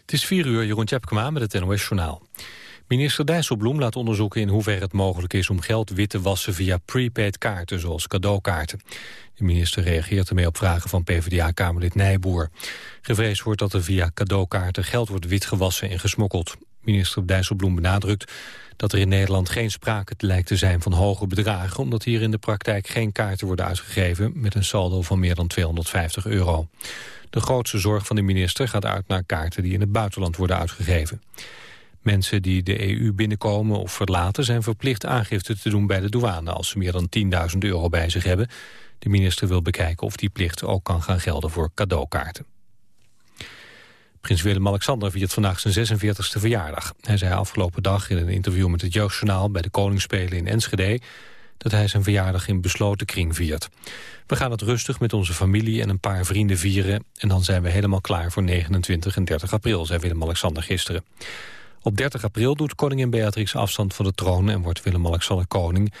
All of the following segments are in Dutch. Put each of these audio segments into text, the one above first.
Het is 4 uur, Jeroen Tjepkema met het NOS Journaal. Minister Dijsselbloem laat onderzoeken in hoeverre het mogelijk is... om geld wit te wassen via prepaid kaarten, zoals cadeaukaarten. De minister reageert ermee op vragen van PvdA-kamerlid Nijboer. Gevreesd wordt dat er via cadeaukaarten geld wordt witgewassen en gesmokkeld. Minister Dijsselbloem benadrukt dat er in Nederland geen sprake lijkt te zijn van hoge bedragen... omdat hier in de praktijk geen kaarten worden uitgegeven... met een saldo van meer dan 250 euro. De grootste zorg van de minister gaat uit naar kaarten die in het buitenland worden uitgegeven. Mensen die de EU binnenkomen of verlaten zijn verplicht aangifte te doen bij de douane als ze meer dan 10.000 euro bij zich hebben. De minister wil bekijken of die plicht ook kan gaan gelden voor cadeaukaarten. Prins Willem-Alexander viert vandaag zijn 46e verjaardag. Hij zei afgelopen dag in een interview met het Jeugdjournaal bij de Koningsspelen in Enschede dat hij zijn verjaardag in besloten kring viert. We gaan het rustig met onze familie en een paar vrienden vieren... en dan zijn we helemaal klaar voor 29 en 30 april, zei Willem-Alexander gisteren. Op 30 april doet koningin Beatrix afstand van de troon... en wordt Willem-Alexander koning.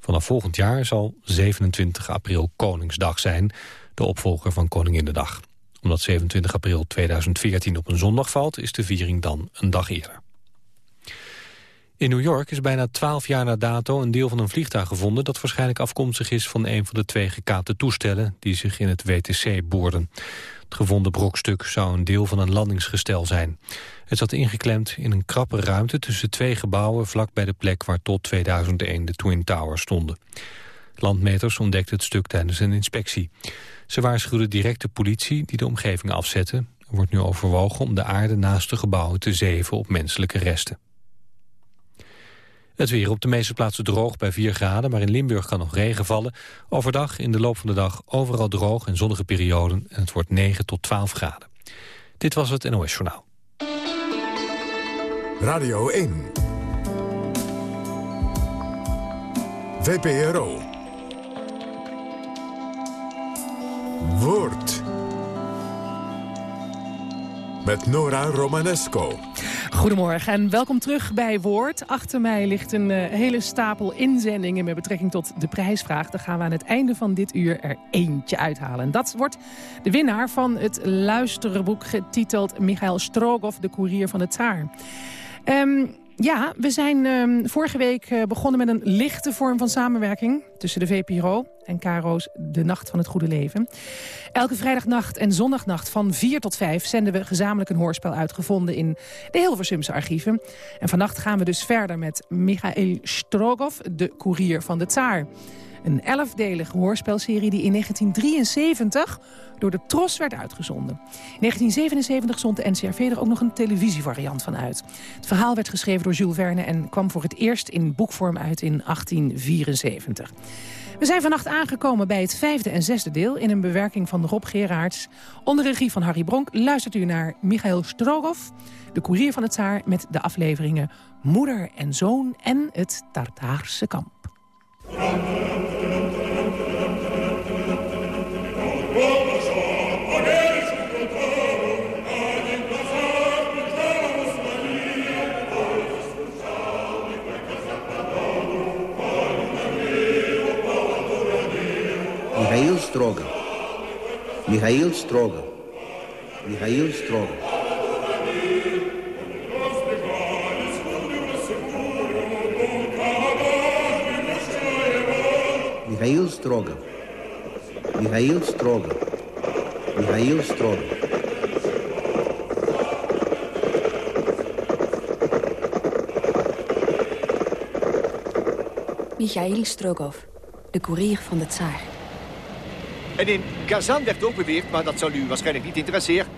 Vanaf volgend jaar zal 27 april Koningsdag zijn... de opvolger van Koninginnedag. Omdat 27 april 2014 op een zondag valt... is de viering dan een dag eerder. In New York is bijna twaalf jaar na dato een deel van een vliegtuig gevonden... dat waarschijnlijk afkomstig is van een van de twee gekaapte toestellen... die zich in het WTC boorden. Het gevonden brokstuk zou een deel van een landingsgestel zijn. Het zat ingeklemd in een krappe ruimte tussen twee gebouwen... vlak bij de plek waar tot 2001 de Twin Towers stonden. Landmeters ontdekten het stuk tijdens een inspectie. Ze waarschuwden direct de politie die de omgeving afzette. Er wordt nu overwogen om de aarde naast de gebouwen te zeven op menselijke resten. Het weer op de meeste plaatsen droog bij 4 graden, maar in Limburg kan nog regen vallen. Overdag in de loop van de dag overal droog en zonnige perioden en het wordt 9 tot 12 graden. Dit was het NOS Journaal. Radio 1. VPRO. Woord. Met Nora Romanesco. Goedemorgen en welkom terug bij Woord. Achter mij ligt een uh, hele stapel inzendingen met betrekking tot de prijsvraag. Daar gaan we aan het einde van dit uur er eentje uithalen. En dat wordt de winnaar van het luisterboek getiteld Michael Strogoff, de koerier van de Tsaar. Um, ja, we zijn um, vorige week uh, begonnen met een lichte vorm van samenwerking... tussen de VPRO en KRO's De Nacht van het Goede Leven. Elke vrijdagnacht en zondagnacht van 4 tot 5 zenden we gezamenlijk een hoorspel uitgevonden in de Hilversumse archieven. En vannacht gaan we dus verder met Michael Strogoff, de koerier van de Tsaar. Een elfdelige hoorspelserie die in 1973 door de Tros werd uitgezonden. In 1977 zond de NCRV er ook nog een televisievariant van uit. Het verhaal werd geschreven door Jules Verne en kwam voor het eerst in boekvorm uit in 1874. We zijn vannacht aangekomen bij het vijfde en zesde deel... in een bewerking van Rob Gerards. Onder regie van Harry Bronk luistert u naar Michael Strogoff... de koerier van het Tsaar met de afleveringen Moeder en Zoon en het Tartaarse kamp. Строго. Михаил Строго. Михаил Строго. Михаил Строго. Михаил Строго. Михаил Строго. Michail Strogov, de koerier van de tsaar. En in Kazan werd ook beweerd, maar dat zal u waarschijnlijk niet interesseren...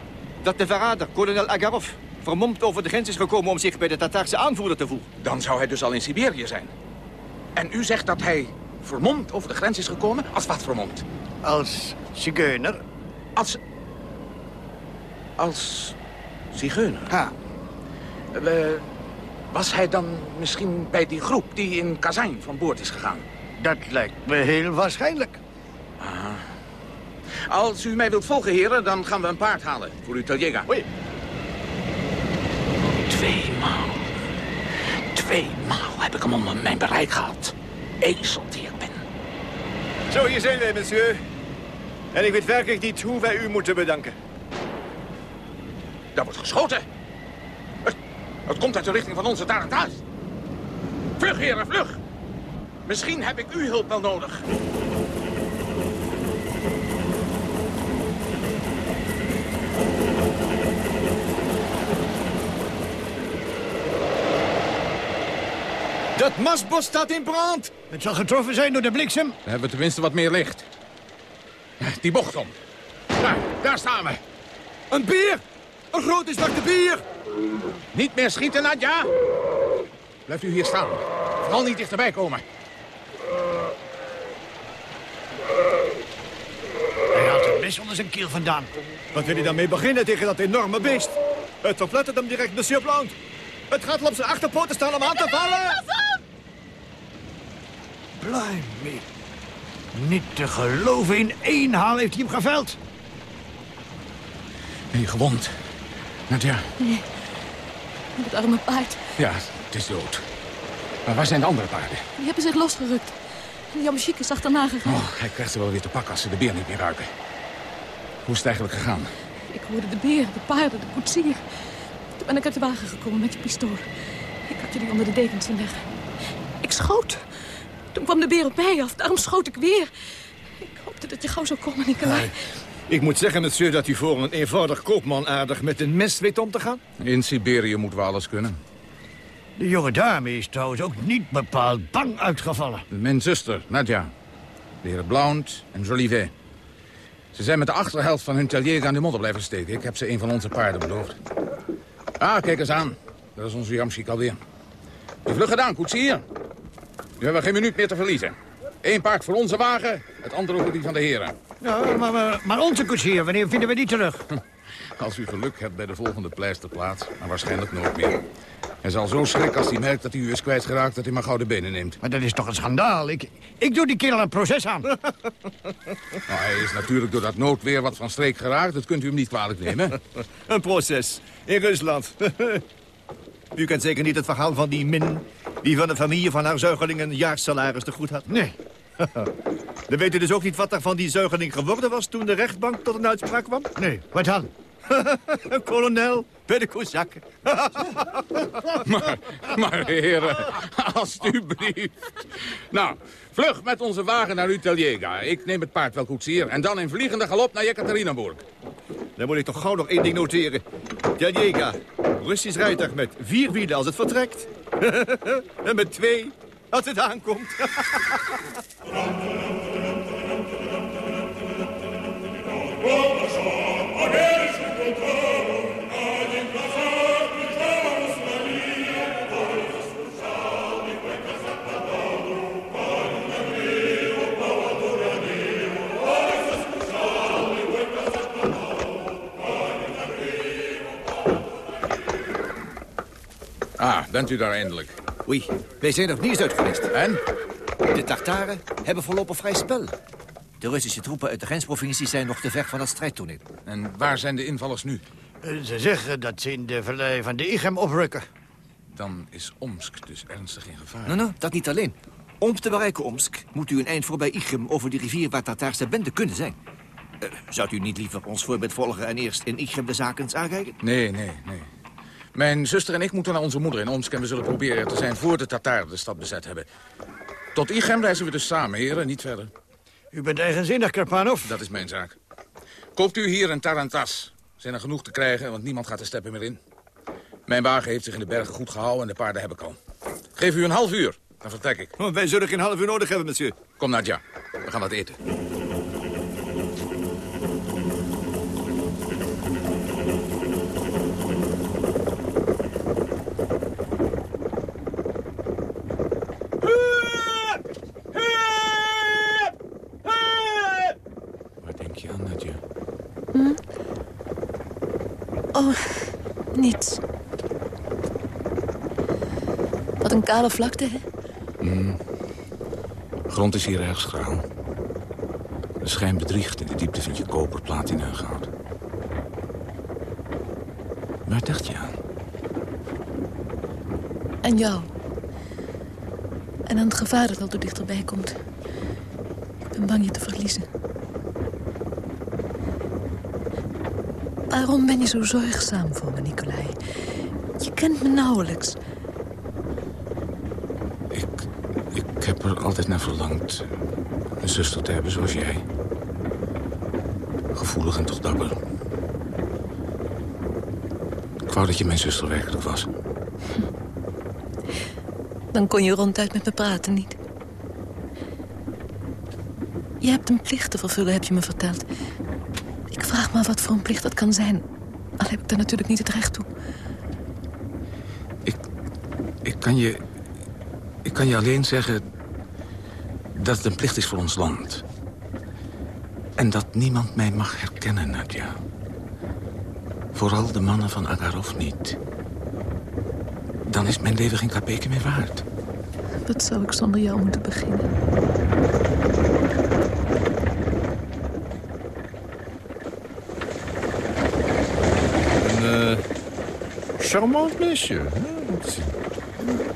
dat de verrader, kolonel Agarov, vermomd over de grens is gekomen... om zich bij de Tataarse aanvoerder te voegen. Dan zou hij dus al in Siberië zijn. En u zegt dat hij vermomd over de grens is gekomen? Als wat vermomd? Als zigeuner. Als... Als zigeuner? Ha. We, was hij dan misschien bij die groep die in Kazan van boord is gegaan? Dat lijkt me heel waarschijnlijk. Als u mij wilt volgen, heren, dan gaan we een paard halen voor uw Taljega. Oei. Tweemaal. Tweemaal heb ik hem onder mijn bereik gehad. Ezel die ik ben. Zo, hier zijn wij, monsieur. En ik weet werkelijk niet hoe wij u moeten bedanken. Daar wordt geschoten. Het komt uit de richting van onze Taranta's. Vlug, heren, vlug! Misschien heb ik uw hulp wel nodig. Dat mastbos staat in brand. Het zal getroffen zijn door de bliksem. Dan hebben we tenminste wat meer licht. Die bocht om. Daar, daar staan we. Een bier! Een grote zwarte bier! Niet meer schieten, Nadja. Blijft u hier staan. Vooral niet dichterbij komen. Hij haalt het mes onder zijn kiel vandaan. Wat wil hij daarmee beginnen tegen dat enorme beest? Het verplettert hem direct, monsieur Blount. Het gaat op zijn achterpoten staan om aan te vallen. Blimey. Niet te geloven, in één haal heeft hij hem geveld. Ben je gewond? Nadja, Het arme paard. ja, het is dood. Maar waar zijn de andere paarden? Die hebben zich losgerukt. Yamashik is achterna gegaan. Oh, hij krijgt ze wel weer te pakken als ze de beer niet meer ruiken. Hoe is het eigenlijk gegaan? Ik hoorde de beer, de paarden, de koetsier. Toen ben ik uit de wagen gekomen met je pistool. Ik had jullie onder de dekens zien leggen. Ik schoot. Toen kwam de beer op mij af. Daarom schoot ik weer. Ik hoopte dat je gauw zou komen, Nicolai. Ik moet zeggen, monsieur, dat u voor een eenvoudig koopman aardig met een mes weet om te gaan. In Siberië moeten we alles kunnen. De jonge dame is trouwens ook niet bepaald bang uitgevallen. Mijn zuster, Nadja. De heren Blount en Jolivet. Ze zijn met de achterhelft van hun talier aan de modder blijven steken. Ik heb ze een van onze paarden beloofd. Ah, kijk eens aan. Dat is onze Jamschik alweer. Vlug gedaan, koetsier. Nu hebben we geen minuut meer te verliezen. Eén paard voor onze wagen, het andere voor die van de heren. Ja, maar, maar, maar onze koetsier, wanneer vinden we die terug? Als u geluk hebt bij de volgende pleisterplaats, maar waarschijnlijk nooit meer. Hij zal zo schrikken als hij merkt dat hij u is kwijtgeraakt... dat hij maar gouden benen neemt. Maar dat is toch een schandaal? Ik, ik doe die kerel een proces aan. Nou, hij is natuurlijk door dat noodweer wat van streek geraakt. Dat kunt u hem niet kwalijk nemen. Een proces in Rusland. u kent zeker niet het verhaal van die Min... die van de familie van haar zuigeling een jaarsalaris te goed had. Nee. Dan weet u dus ook niet wat er van die zuigeling geworden was... toen de rechtbank tot een uitspraak kwam? Nee, wat dan? Een kolonel bij de Kozakken. Maar, maar heren, alstublieft. Nou, vlug met onze wagen naar Utaliega. Ik neem het paard wel koetsier. En dan in vliegende galop naar Jekaterinburg. Dan moet ik toch gauw nog één ding noteren. Teljega, Russisch rijtuig met vier wielen als het vertrekt. en met twee als het aankomt. Ah, bent u daar eindelijk. Oei, wij zijn nog niet eens uit geweest. En? De Tartaren hebben voorlopig vrij spel. De Russische troepen uit de grensprovincie zijn nog te ver van het strijdtoneel. En waar zijn de invallers nu? Eh, Ze zeggen dat ze in de vallei van de Igem oprukken. Dan is Omsk dus ernstig in gevaar. Nou, nou, dat niet alleen. Om te bereiken Omsk moet u een eind voorbij Igem over de rivier waar Tataarse benden kunnen zijn. Eh, zou u niet liever ons voorbeeld volgen en eerst in Igem de zaken eens aankijken? Nee, nee, nee. Mijn zuster en ik moeten naar onze moeder in Omsk... en we zullen proberen er te zijn voor de Tataren de stad bezet hebben. Tot Igem reizen we dus samen, heren, niet verder. U bent eigenzinnig, Karpanov. Dat is mijn zaak. Koopt u hier een tarantas. Zijn er genoeg te krijgen, want niemand gaat de steppen meer in. Mijn wagen heeft zich in de bergen goed gehouden en de paarden heb ik al. Geef u een half uur, dan vertrek ik. Oh, wij zullen geen half uur nodig hebben, monsieur. Kom, Nadja. We gaan wat eten. Waar denk je aan, Nadja? Oh, niets. Wat een kale vlakte, hè? De grond is hier erg schraal. De schijn bedriegt in de diepte vind je koper, platina en goud. Waar dacht je aan? En jou. En aan het gevaar dat al dichterbij komt. Ik ben bang je te verliezen. Waarom ben je zo zorgzaam voor me, Nicolai? Je kent me nauwelijks. Ik, ik heb er altijd naar verlangd een zuster te hebben zoals jij. Gevoelig en toch dapper. Ik wou dat je mijn zuster werkelijk was. Dan kon je ronduit met me praten, niet? Je hebt een plicht te vervullen, heb je me verteld. Wat voor een plicht dat kan zijn. Al heb ik er natuurlijk niet het recht toe. Ik, ik, kan je, ik kan je alleen zeggen dat het een plicht is voor ons land. En dat niemand mij mag herkennen, Nadja. Vooral de mannen van Agarov niet. Dan is mijn leven geen kapeke meer waard. Dat zou ik zonder jou moeten beginnen.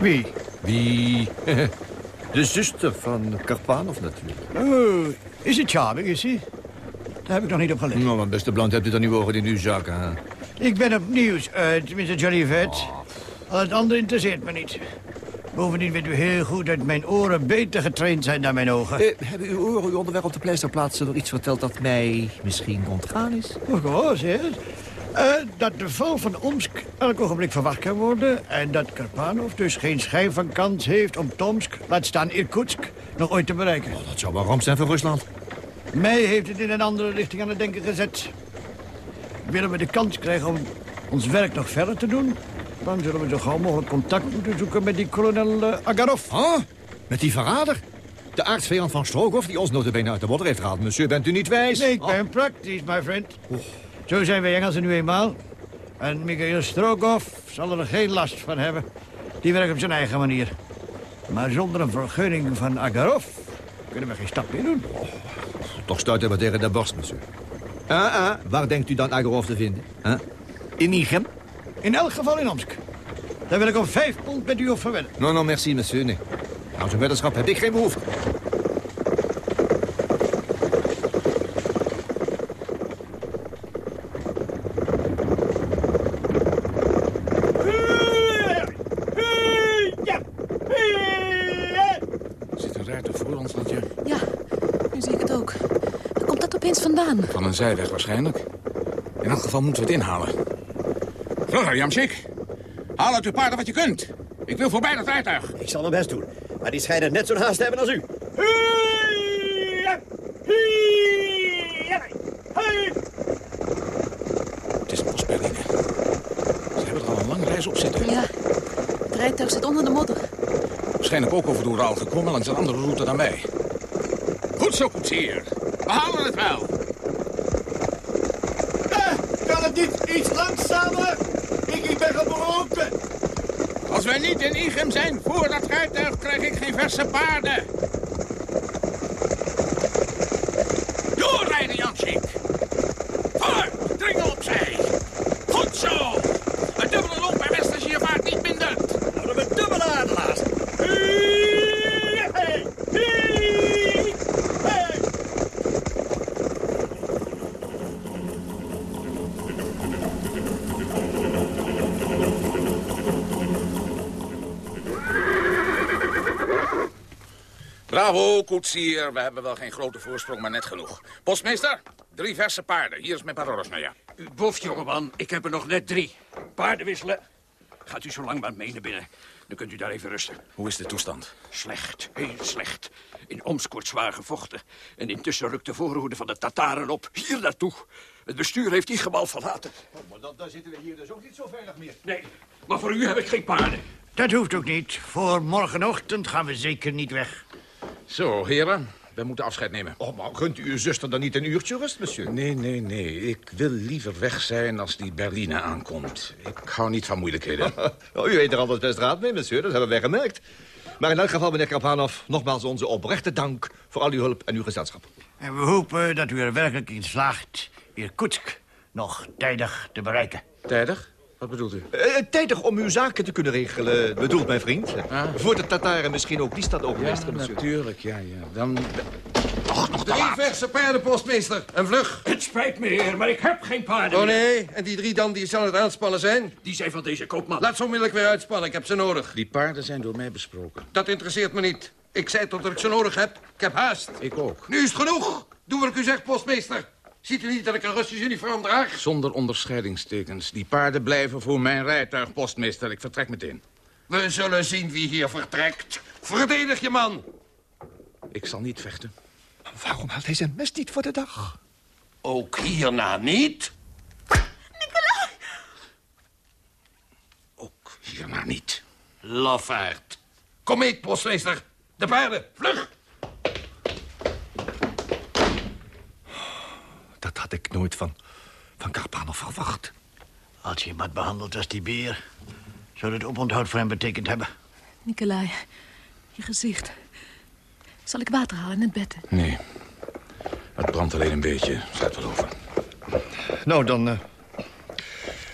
Wie? Wie? De zuster van Karpanov natuurlijk. Oh, is het charming, is hij? Daar heb ik nog niet op gelet. Nou, mijn beste blond, hebt u dan niet ogen in uw zak, hè? Ik ben op nieuws uit, Mr. Johnny Vet. Al het andere interesseert me niet. Bovendien weet u heel goed dat mijn oren beter getraind zijn dan mijn ogen. Eh, hebben uw oren u onderweg op de pleisterplaats nog iets verteld dat mij misschien ontgaan is? Oh, gewoon, zeg. Eh, dat de val van Omsk elk ogenblik verwacht kan worden... en dat Karpanov dus geen schijn van kans heeft om Tomsk, laat staan Irkutsk, nog ooit te bereiken. Oh, dat zou wel ramp zijn voor Rusland. Mij heeft het in een andere richting aan het denken gezet. Willen we de kans krijgen om ons werk nog verder te doen... dan zullen we zo gauw mogelijk contact moeten zoeken met die kolonel eh, Agarov. Met die verrader? De aardsvijand van Strogoff die ons notabene uit de modder heeft gehaald. Monsieur, bent u niet wijs? Nee, ik Ah. ben praktisch, my friend. Zo zijn wij Engelsen nu eenmaal. En Mikhail Strogoff zal er geen last van hebben. Die werkt op zijn eigen manier. Maar zonder een vergunning van Agarov kunnen we geen stap meer doen. Toch stuiten we tegen de borst, monsieur. Ah, ah, waar denkt u dan Agorov te vinden? Huh? In Nichem? In elk geval in Omsk. Daar wil ik om vijf pond met u op verwedden. Non, non, merci, monsieur. Nee. Nou, zo'n weddenschap heb ik geen behoefte. Zit een rijtuig voor ons, Nadja? Ja, nu zie ik het ook. Waar komt dat opeens vandaan? Van een zijweg waarschijnlijk. In elk geval moeten we het inhalen. Vlugger, Jamsik. Haal uit uw paarden wat je kunt. Ik wil voorbij dat rijtuig. Ik zal mijn best doen. Maar die schijnen net zo'n haast te hebben als u. Het is Postberline. Ze hebben er al een lange reis op zitten. Ja, het rijtuig zit onder de modder. Waarschijnlijk ook over de Oeral gekomen langs een andere route dan wij. Goed zo, koetsier. We halen het wel. Het niet iets langzamer? Ik, ik ben gebroken. Als wij niet in Igem zijn voor dat rijtuig, krijg ik geen verse paarden. Doorrijden, Jansik. Voor, dringel opzij. Goed zo. Een dubbele loop bij West als je je vaart niet mindert. Houden we dubbele adelaars. Bravo, koetsier. We hebben wel geen grote voorsprong, maar net genoeg. Postmeester, drie verse paarden. Hier is mijn parolosnaja. U boft, jongeman. Ik heb er nog net drie. Paarden wisselen. Gaat u zo lang maar mee naar binnen. Dan kunt u daar even rusten. Hoe is de toestand? Slecht, heel slecht. In Omsk wordt zwaar gevochten. En intussen rukt de voorhoede van de Tataren op. Hier naartoe. Het bestuur heeft die gebal verlaten. maar dan, dan zitten we hier dus ook niet zo veilig meer. Nee, maar voor u heb ik geen paarden. Dat hoeft ook niet. Voor morgenochtend gaan we zeker niet weg. Zo, heren. We moeten afscheid nemen. Oh, maar gunt u uw zuster dan niet een uurtje rust, monsieur? Nee, nee, nee. Ik wil liever weg zijn als die Berline aankomt. Ik hou niet van moeilijkheden. Oh, u weet er altijd best raad mee, monsieur. Dat hebben wij gemerkt. Maar in elk geval, meneer Karpanov, nogmaals onze oprechte dank... voor al uw hulp en uw gezelschap. En we hopen dat u er werkelijk in slaagt Irkutsk nog tijdig te bereiken. Tijdig? Wat bedoelt u? Eh, tijdig om uw zaken te kunnen regelen, bedoelt mijn vriend. Ah. Voor de Tataren misschien ook die stad overmeesteren, Ja, natuurlijk, ja, ja. Dan... Och, nog Drie laat. verse paarden, postmeester. En vlug. Het spijt me, heer, maar ik heb geen paarden Oh meer. nee, en die drie dan die zal het aanspannen zijn? Die zijn van deze koopman. Laat ze onmiddellijk weer uitspannen, ik heb ze nodig. Die paarden zijn door mij besproken. Dat interesseert me niet. Ik zei toch dat ik ze nodig heb. Ik heb haast. Ik ook. Nu is het genoeg. Doe wat ik u zeg, postmeester. Ziet u niet dat ik een Russisch uniform draag? Zonder onderscheidingstekens. Die paarden blijven voor mijn rijtuig, postmeester. Ik vertrek meteen. We zullen zien wie hier vertrekt. Verdedig je man. Ik zal niet vechten. Waarom haalt hij zijn mes niet voor de dag? Ook hierna niet? Ook hierna niet. Lafaard. Kom mee, postmeester. De paarden, vlug. Dat had ik nooit van, van Karpanov verwacht. Als je iemand behandelt als die beer... zou het oponthoud voor hem betekend hebben. Nicolai, je gezicht. Zal ik water halen in het bed? Nee. Het brandt alleen een beetje. Gaat wel over. Nou, dan... eh,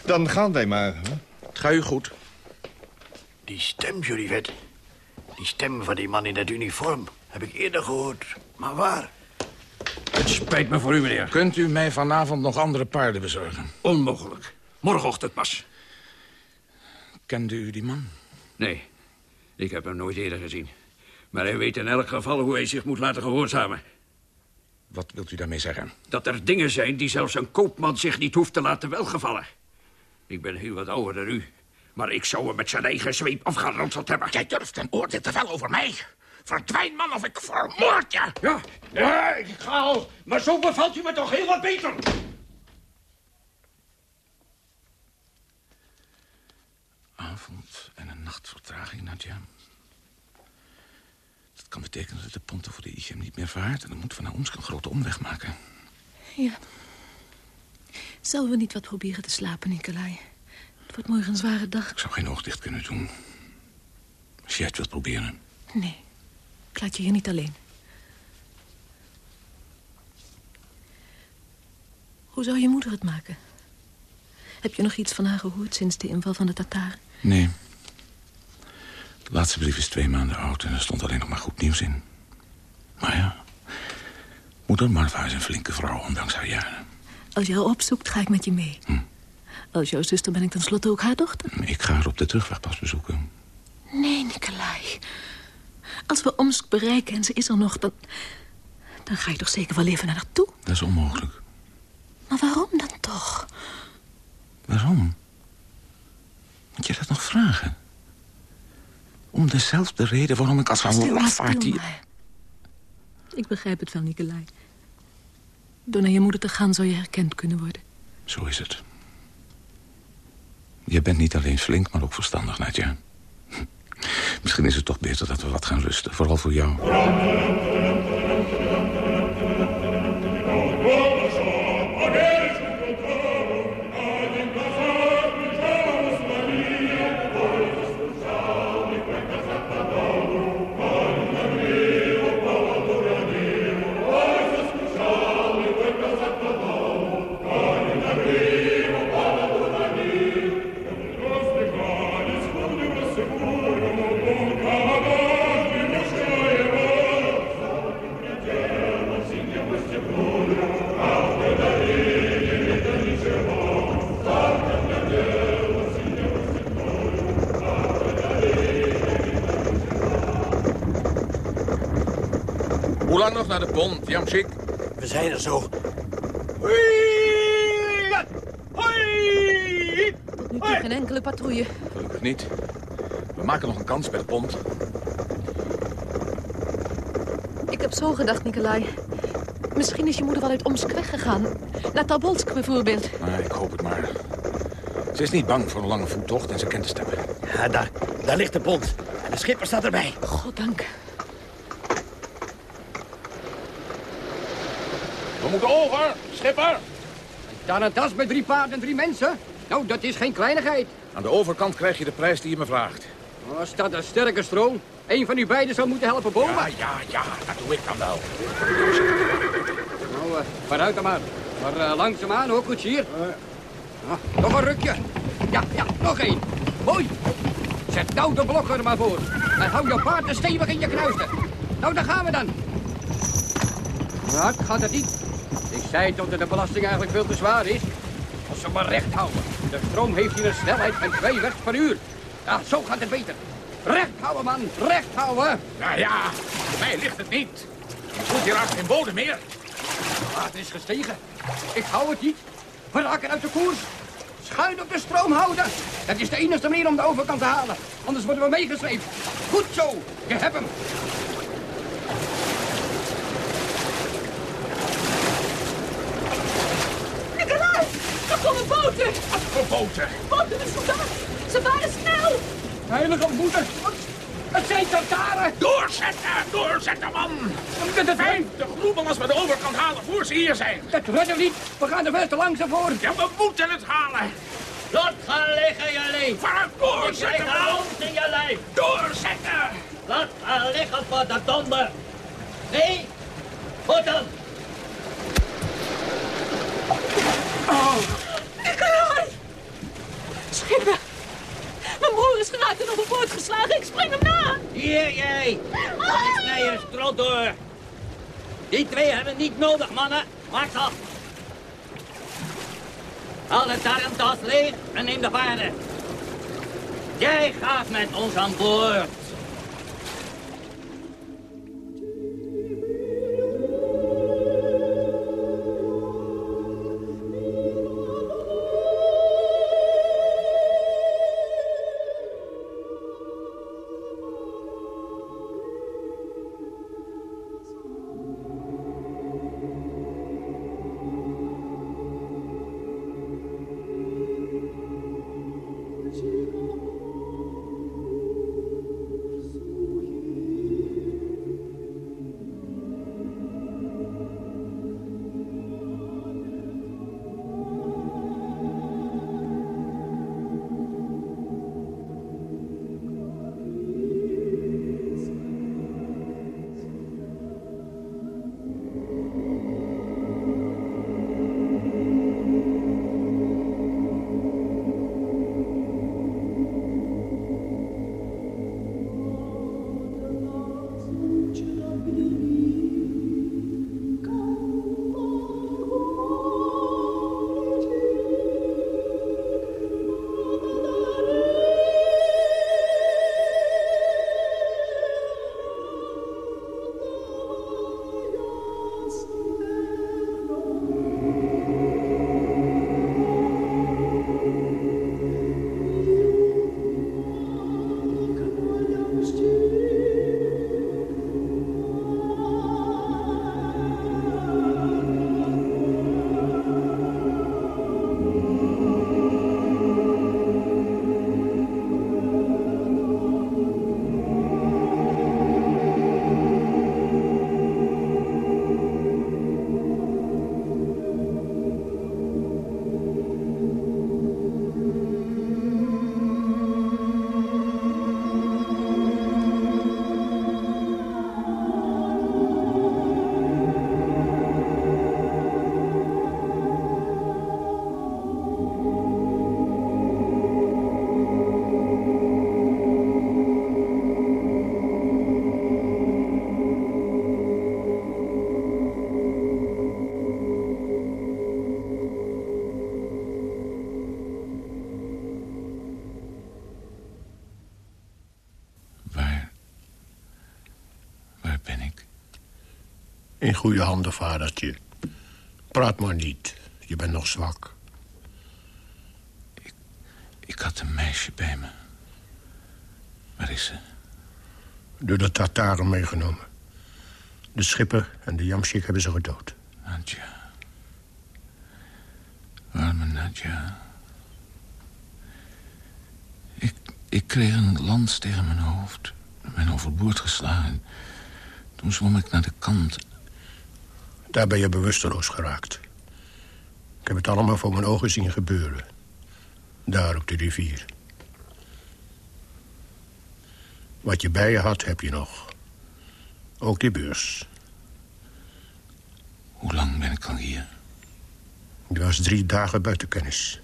dan gaan wij maar. Hè? Het gaat u goed. Die stem, Jolivet. Die stem van die man in dat uniform heb ik eerder gehoord. Maar waar? Het spijt me voor u, meneer. Kunt u mij vanavond nog andere paarden bezorgen? Onmogelijk. Morgenochtend pas. Kende u die man? Nee, ik heb hem nooit eerder gezien. Maar hij weet in elk geval hoe hij zich moet laten gehoorzamen. Wat wilt u daarmee zeggen? Dat er dingen zijn die zelfs een koopman zich niet hoeft te laten welgevallen. Ik ben heel wat ouder dan u. Maar ik zou hem met zijn eigen zweep afgeronseld hebben. Jij durft een oordeel te vellen over mij? Verdwijn, man, of ik vermoord je! Ja, ja, ik ga al. Maar zo bevalt u me toch heel wat beter. Avond en een nachtvertraging, Nadja. Dat kan betekenen dat de ponten voor de IGM niet meer vaart... en dan moeten we naar Omsk een grote omweg maken. Ja. Zullen we niet wat proberen te slapen, Nicolai? Het wordt morgen een zware dag. Ik zou geen oog dicht kunnen doen. Als jij het wilt proberen. Nee, ik laat je hier niet alleen. Hoe zou je moeder het maken? Heb je nog iets van haar gehoord sinds de inval van de Tataren? Nee. De laatste brief is twee maanden oud en er stond alleen nog maar goed nieuws in. Maar ja, moeder Marva is een flinke vrouw, ondanks haar jaren. Als je haar opzoekt, ga ik met je mee. Als jouw zuster ben ik tenslotte ook haar dochter. Ik ga haar op de terugweg pas bezoeken. Nee, Nicolai. Als we Omsk bereiken en ze is er nog, dan... dan ga je toch zeker wel even naar haar toe? Dat is onmogelijk. Maar waarom dan toch? Waarom? Moet je dat nog vragen? Om dezelfde reden waarom ik als een lafaard hier... Ik begrijp het wel, Nicolai. Door naar je moeder te gaan zou je herkend kunnen worden. Zo is het. Je bent niet alleen flink, maar ook verstandig, Nadja. Misschien is het toch beter dat we wat gaan rusten. Vooral voor jou. Hoe lang nog naar de pont, Jamschik? We zijn er zo. Nu toe geen enkele patrouille. Gelukkig niet. We maken nog een kans bij de pont. Ik heb zo gedacht, Nicolai. Misschien is je moeder wel uit Omsk weggegaan. Naar Tobolsk bijvoorbeeld. Maar ik hoop het maar. Ze is niet bang voor een lange voettocht en ze kent de steppen. Ja, daar, daar ligt de pont. En de schipper staat erbij. Goddank. We moeten over, schipper! Dan een tas met drie paarden en drie mensen? Nou, dat is geen kleinigheid. Aan de overkant krijg je de prijs die je me vraagt. Oh, staat een sterke stroom. Eén van u beiden zou moeten helpen boven. Ja, ja, ja, dat doe ik dan wel. Nou, eh, vooruit dan maar. Maar uh, langzaamaan, hoor, koetsier. Ah, nog een rukje. Ja, ja, nog één. Mooi. Zet nou de blokker er maar voor. En hou je paarden stevig in je knuisten. Nou, daar gaan we dan. Hard gaat het niet. Ik toch dat de belasting eigenlijk veel te zwaar is. Als ze maar recht houden. De stroom heeft hier een snelheid van twee weg per uur. Ja, zo gaat het beter. Recht houden, man. Recht houden. Nou ja, mij ligt het niet. Je voelt hier geen bodem meer. Het water is gestegen. Ik hou het niet. We raken uit de koers. Schuin op de stroom houden. Dat is de enige manier om de overkant te halen. Anders worden we meegesleept. Goed zo. Je hebt hem. Nicolai, er komen boten. Wat voor boten? Boten met soldaten. Ze varen snel. Heilige moeder. Het zijn Tataren. Doorzetten, doorzetten, man. De vijfde groepen als we de overkant halen voor ze hier zijn. Dat redden we niet. We gaan er veel te langzaam voor. Ja, we moeten het halen. Laat gaan liggen, jullie. Vaart doorzetten, Ik hond in je lijf. Doorzetten. Laat gaan liggen voor de donder. Nee, goed dan. Nicolai. Schipper. Mijn broer is geraakt en overboord geslagen. Ik spring hem na. Hier, jij. Ik snij je strot door. Die twee hebben niet nodig, mannen. Maak af. Haal de tarrentas leeg en neem de paarden. Jij gaat met ons aan boord. In goede handen, vadertje. Praat maar niet. Je bent nog zwak. Ik had een meisje bij me. Waar is ze? Door de Tataren meegenomen. De schipper en de jamschik hebben ze gedood. Nadja. Arme Nadja. Ik, ik kreeg een lans tegen mijn hoofd. Ik ben overboord geslagen. Toen zwom ik naar de kant. Daar ben je bewusteloos geraakt. Ik heb het allemaal voor mijn ogen zien gebeuren. Daar op de rivier. Wat je bij je had, heb je nog. Ook die beurs. Hoe lang ben ik al hier? Je was drie dagen buiten kennis.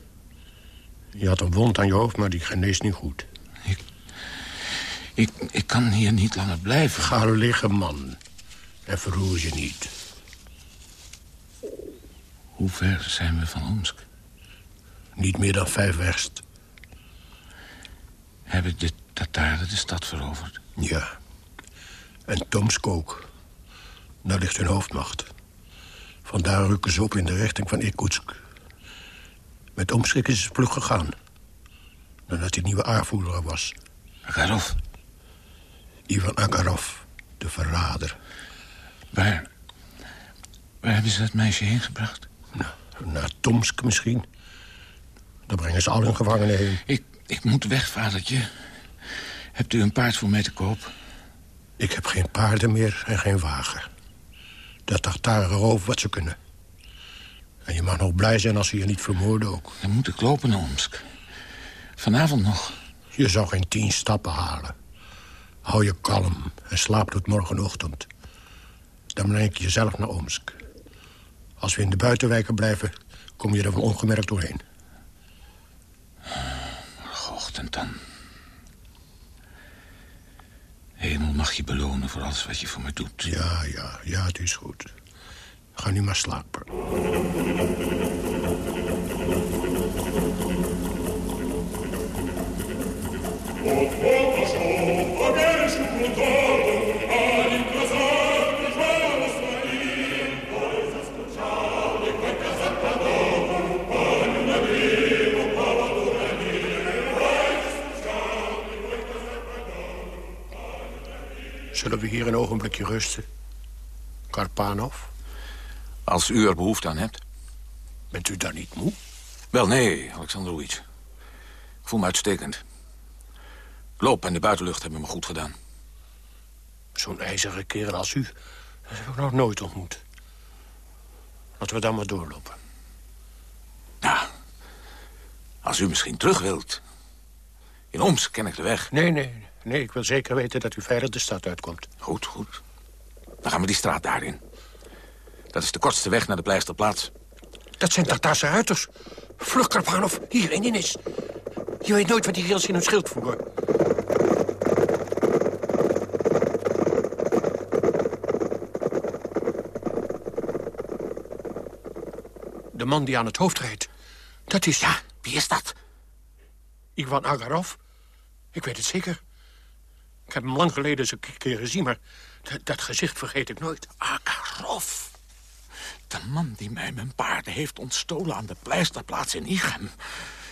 Je had een wond aan je hoofd, maar die geneest niet goed. Ik, ik kan hier niet langer blijven. Ga liggen, man. En verroer je niet. Hoe ver zijn we van Omsk? Niet meer dan vijf werst. Hebben de Tataren de stad veroverd? Ja. En Tomsk ook. Daar ligt hun hoofdmacht. Vandaar rukken ze op in de richting van Irkutsk. Met omschrik is het vlug gegaan. Nadat hij nieuwe aanvoerder was. Agarov? Ivan Agarov, de verrader. Waar... Waar hebben ze dat meisje heen gebracht? Nou, naar Tomsk misschien. Daar brengen ze al hun gevangenen heen. Ik, ik moet weg, vadertje. Hebt u een paard voor mij te koop? Ik heb geen paarden meer en geen wagen. De Tartaren roven wat ze kunnen. En je mag nog blij zijn als ze je niet vermoorden ook. Dan moet ik lopen naar Omsk. Vanavond nog. Je zou geen tien stappen halen. Hou je kalm en slaap tot morgenochtend. Dan breng ik je zelf naar Omsk. Als we in de buitenwijken blijven, kom je er van ongemerkt doorheen. Morgenochtend dan. Hemel mag je belonen voor alles wat je voor me doet. Ja, ja, ja, het is goed. Ga nu maar slapen. Zullen we hier een ogenblikje rusten? Karpanov? Als u er behoefte aan hebt. Bent u dan niet moe? Wel, nee, Alexandrovich. Ik voel me uitstekend. Loop en de buitenlucht hebben me goed gedaan. Zo'n ijzeren kerel als u, dat heb ik nog nooit ontmoet. Laten we dan maar doorlopen. Ja, als u misschien terug wilt. In Oms ken ik de weg. Nee, nee, nee, ik wil zeker weten dat u veilig de stad uitkomt. Goed, goed. Dan gaan we die straat daarin. Dat is de kortste weg naar de pleisterplaats. Dat zijn Tartaarse ruiters. Vlug, Karpanov, hier in is. Je weet nooit wat die rails in hun schild voeren. De man die aan het hoofd rijdt. Dat is... Ja, wie is dat? Ivan Agarov. Ik weet het zeker. Ik heb hem lang geleden eens een keer gezien, maar dat, gezicht vergeet ik nooit. Agarov. De man die mij mijn paarden heeft ontstolen aan de pleisterplaats in Igem.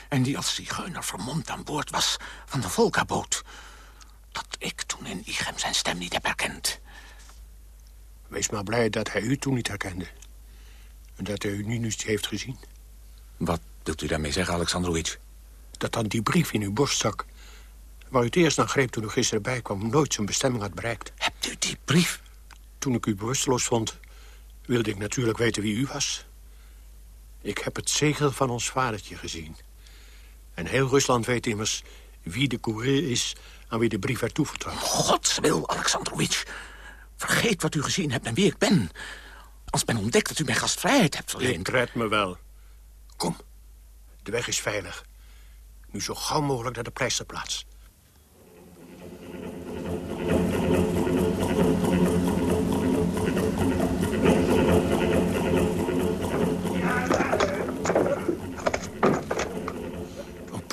En die als zigeuner vermomd aan boord was van de Volga-boot. Dat ik toen in Igem zijn stem niet heb herkend. Wees maar blij dat hij u toen niet herkende. En dat hij u nu niet heeft gezien. Wat wilt u daarmee zeggen, Alexandrovich? Dat dan die brief in uw borstzak... waar u het eerst naar greep toen u gisteren bijkwam... nooit zijn bestemming had bereikt. Hebt u die brief? Toen ik u bewusteloos vond... wilde ik natuurlijk weten wie u was. Ik heb het zegel van ons vadertje gezien. En heel Rusland weet immers wie de courier is... aan wie de brief werd toevertrouwd. Gods wil, Alexandrovich. Vergeet wat u gezien hebt en wie ik ben. Als men ontdekt dat u mij gastvrijheid hebt verleend. Ik red me wel. Kom, de weg is veilig. Nu zo gauw mogelijk naar de pleisterplaats.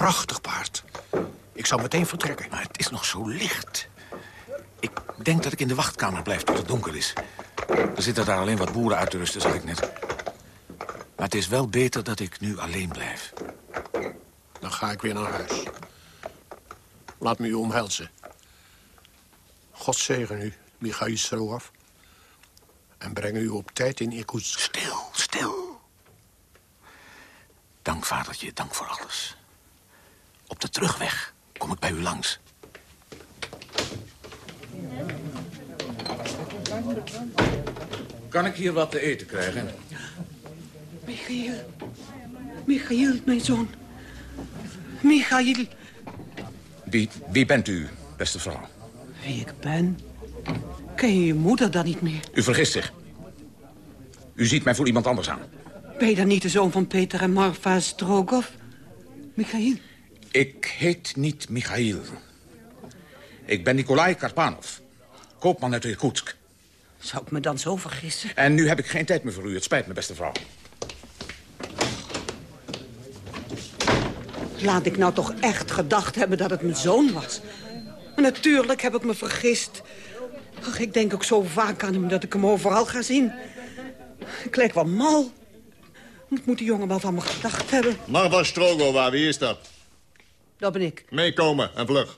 Prachtig paard. Ik zal meteen vertrekken. Maar het is nog zo licht. Ik denk dat ik in de wachtkamer blijf tot het donker is. Er zitten daar alleen wat boeren uit te rusten, zag ik net. Maar het is wel beter dat ik nu alleen blijf. Dan ga ik weer naar huis. Laat me u omhelzen. God zegen u, Michail Strohov. En breng u op tijd in Irkutsk. Stil, stil. Dank, vadertje, dank voor alles. Op de terugweg kom ik bij u langs. Kan ik hier wat te eten krijgen? Michael. Michael, mijn zoon. Michael. Wie, wie bent u, beste vrouw? Wie ik ben? Ken je je moeder dan niet meer? U vergist zich. U ziet mij voor iemand anders aan. Ben je dan niet de zoon van Peter en Marfa Strogov? Michail? Ik heet niet Michail. Ik ben Nikolai Karpanov, koopman uit Irkutsk. Zou ik me dan zo vergissen? En nu heb ik geen tijd meer voor u. Het spijt me, beste vrouw. Laat ik nou toch echt gedacht hebben dat het mijn zoon was. Natuurlijk heb ik me vergist. Ik denk ook zo vaak aan hem dat ik hem overal ga zien. Ik lijk wel mal. Wat moet die jongen wel van me gedacht hebben? Marva Strogova, wie is dat? Dat ben ik. Meekomen en vlug.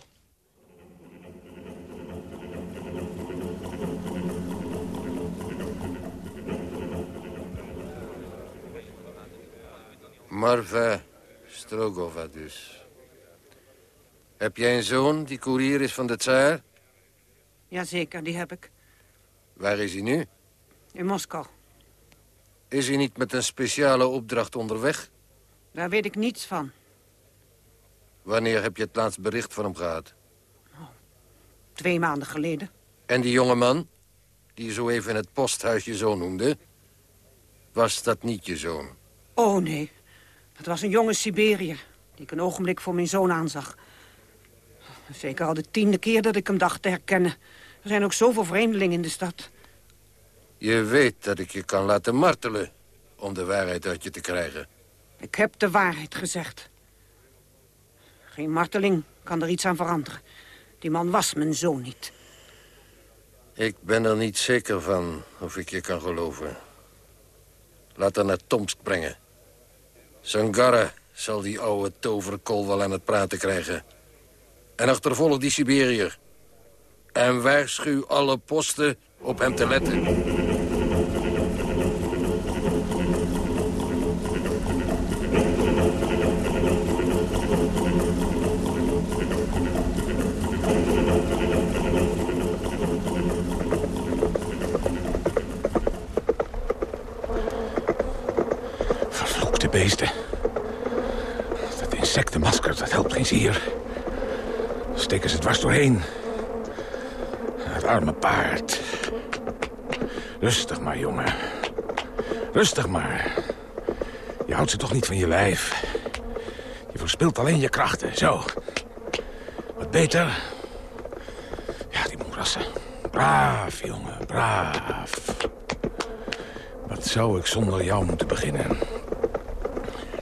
Marva Strogova dus. Heb jij een zoon die koerier is van de tsaar? Jazeker, die heb ik. Waar is hij nu? In Moskou. Is hij niet met een speciale opdracht onderweg? Daar weet ik niets van. Wanneer heb je het laatst bericht van hem gehad? Twee maanden geleden. En die jonge man, die je zo even in het posthuis je zoon noemde... was dat niet je zoon? Oh, nee. Dat was een jonge Siberiër, die ik een ogenblik voor mijn zoon aanzag. Zeker al de tiende keer dat ik hem dacht te herkennen. Er zijn ook zoveel vreemdelingen in de stad. Je weet dat ik je kan laten martelen... om de waarheid uit je te krijgen. Ik heb de waarheid gezegd. Geen marteling kan er iets aan veranderen. Die man was mijn zoon niet. Ik ben er niet zeker van of ik je kan geloven. Laat haar naar Tomsk brengen. Sangara zal die oude toverkol wel aan het praten krijgen. En achtervolg die Siberiër. En waarschuw alle posten op hem te letten. Beesten. Dat insectenmasker, dat helpt geen zier. Steken ze dwars doorheen. Het arme paard. Rustig maar, jongen. Rustig maar. Je houdt ze toch niet van je lijf. Je verspilt alleen je krachten, zo. Wat beter. Ja, die moerassen. Braaf, jongen, braaf. Wat zou ik zonder jou moeten beginnen?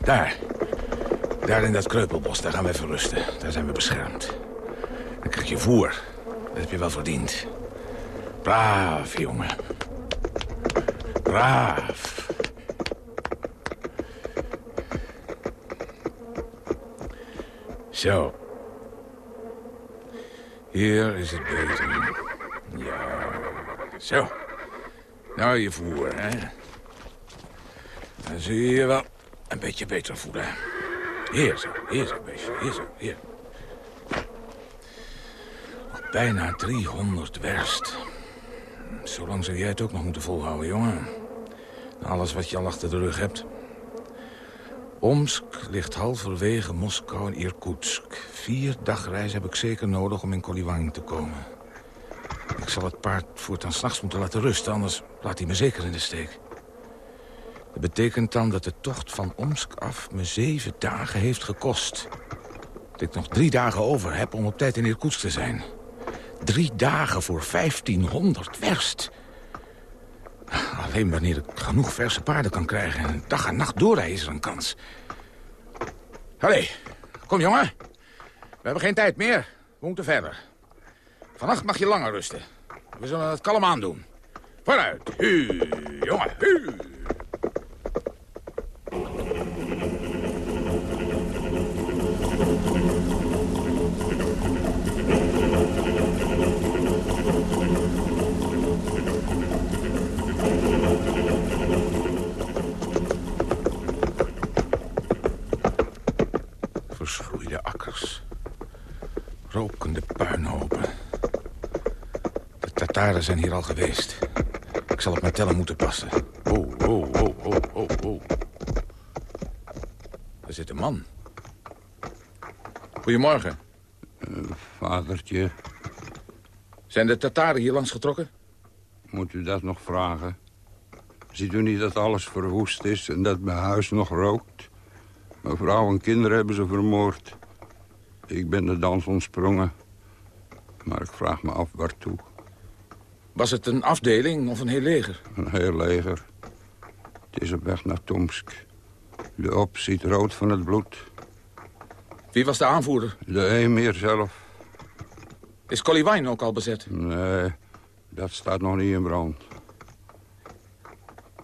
Daar. Daar in dat kreupelbos, daar gaan we even rusten. Daar zijn we beschermd. Dan krijg je voer. Dat heb je wel verdiend. Braaf, jongen. Braaf. Zo. Hier is het beter. Ja. Zo. Nou, je voer, hè. Dan zul je wel beetje beter voelen. Hier zo, hier zo, beestje. Hier zo, hier. Bijna 300 werst. Zolang zul jij het ook nog moeten volhouden, jongen. Alles wat je al achter de rug hebt. Omsk ligt halverwege Moskou en Irkutsk. Vier dagreis heb ik zeker nodig om in Koliwang te komen. Ik zal het paard voortaan s'nachts moeten laten rusten, anders laat hij me zeker in de steek. Dat betekent dan dat de tocht van Omsk af me zeven dagen heeft gekost. Dat ik nog drie dagen over heb om op tijd in Irkutsk te zijn. Drie dagen voor 1500 werst. Alleen wanneer ik genoeg verse paarden kan krijgen... en dag en nacht doorrijden is er een kans. Allee, kom jongen. We hebben geen tijd meer. We moeten verder. Vannacht mag je langer rusten. We zullen het kalm aandoen. Vooruit. Hu, jongen. Hu. De Tataren zijn hier al geweest. Ik zal op mijn tellen moeten passen. Oh, oh, oh, oh, oh, oh. Er zit een man. Goedemorgen. vadertje, Zijn de Tataren hier langs getrokken? moet u dat nog vragen? Ziet u niet dat alles verwoest is en dat mijn huis nog rookt? Mijn vrouw en kinderen hebben ze vermoord. Ik ben de dans ontsprongen. Maar ik vraag me af waartoe. Was het een afdeling of een heel leger? Een heel leger. Het is op weg naar Tomsk. De op ziet rood van het bloed. Wie was de aanvoerder? De emir zelf. Is Kolivijn ook al bezet? Nee, dat staat nog niet in brand.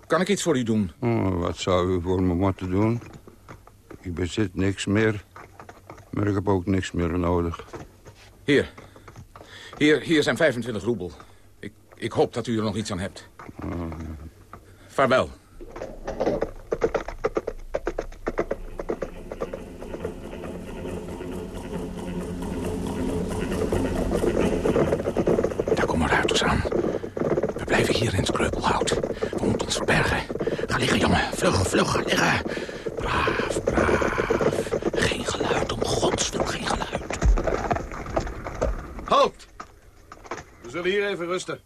Kan ik iets voor u doen? Oh, wat zou u voor me moeten doen? Ik bezit niks meer, maar ik heb ook niks meer nodig. Hier. Hier, hier zijn 25 roebel. Ik, hoop dat u er nog iets aan hebt. Vaarwel. Daar komen ruiters aan. We blijven hier in het kreupelhout. We moeten ons verbergen. Ga liggen, jongen. Vlug, vlug, ga liggen. Braaf, braaf. Geen geluid, om gods wil, geen geluid. Halt! We zullen hier even rusten.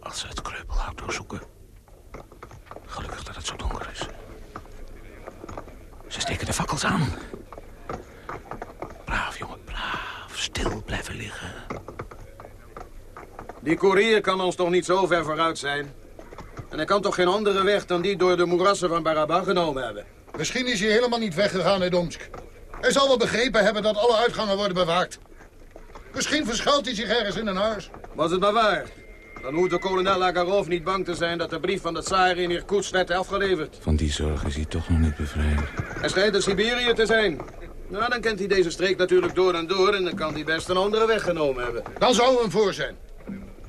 Als ze het kreupelhout doorzoeken. Gelukkig dat het zo donker is. Ze steken de fakkels aan. Braaf, jongen, braaf. Stil blijven liggen. Die koerier kan ons toch niet zo ver vooruit zijn? En hij kan toch geen andere weg dan die door de moerassen van Baraba genomen hebben? Misschien is hij helemaal niet weggegaan uit Omsk. Hij zal wel begrepen hebben dat alle uitgangen worden bewaakt. Misschien verschuilt hij zich ergens in een huis. Was het maar waar. Dan hoeft de kolonel Agarov niet bang te zijn dat de brief van de tsaar in Irkutsk werd afgeleverd. Van die zorg is hij toch nog niet bevrijd. Hij schijnt in Siberië te zijn. Nou, dan kent hij deze streek natuurlijk door en door... en dan kan hij best een andere weg genomen hebben. Dan zou we hem voor zijn.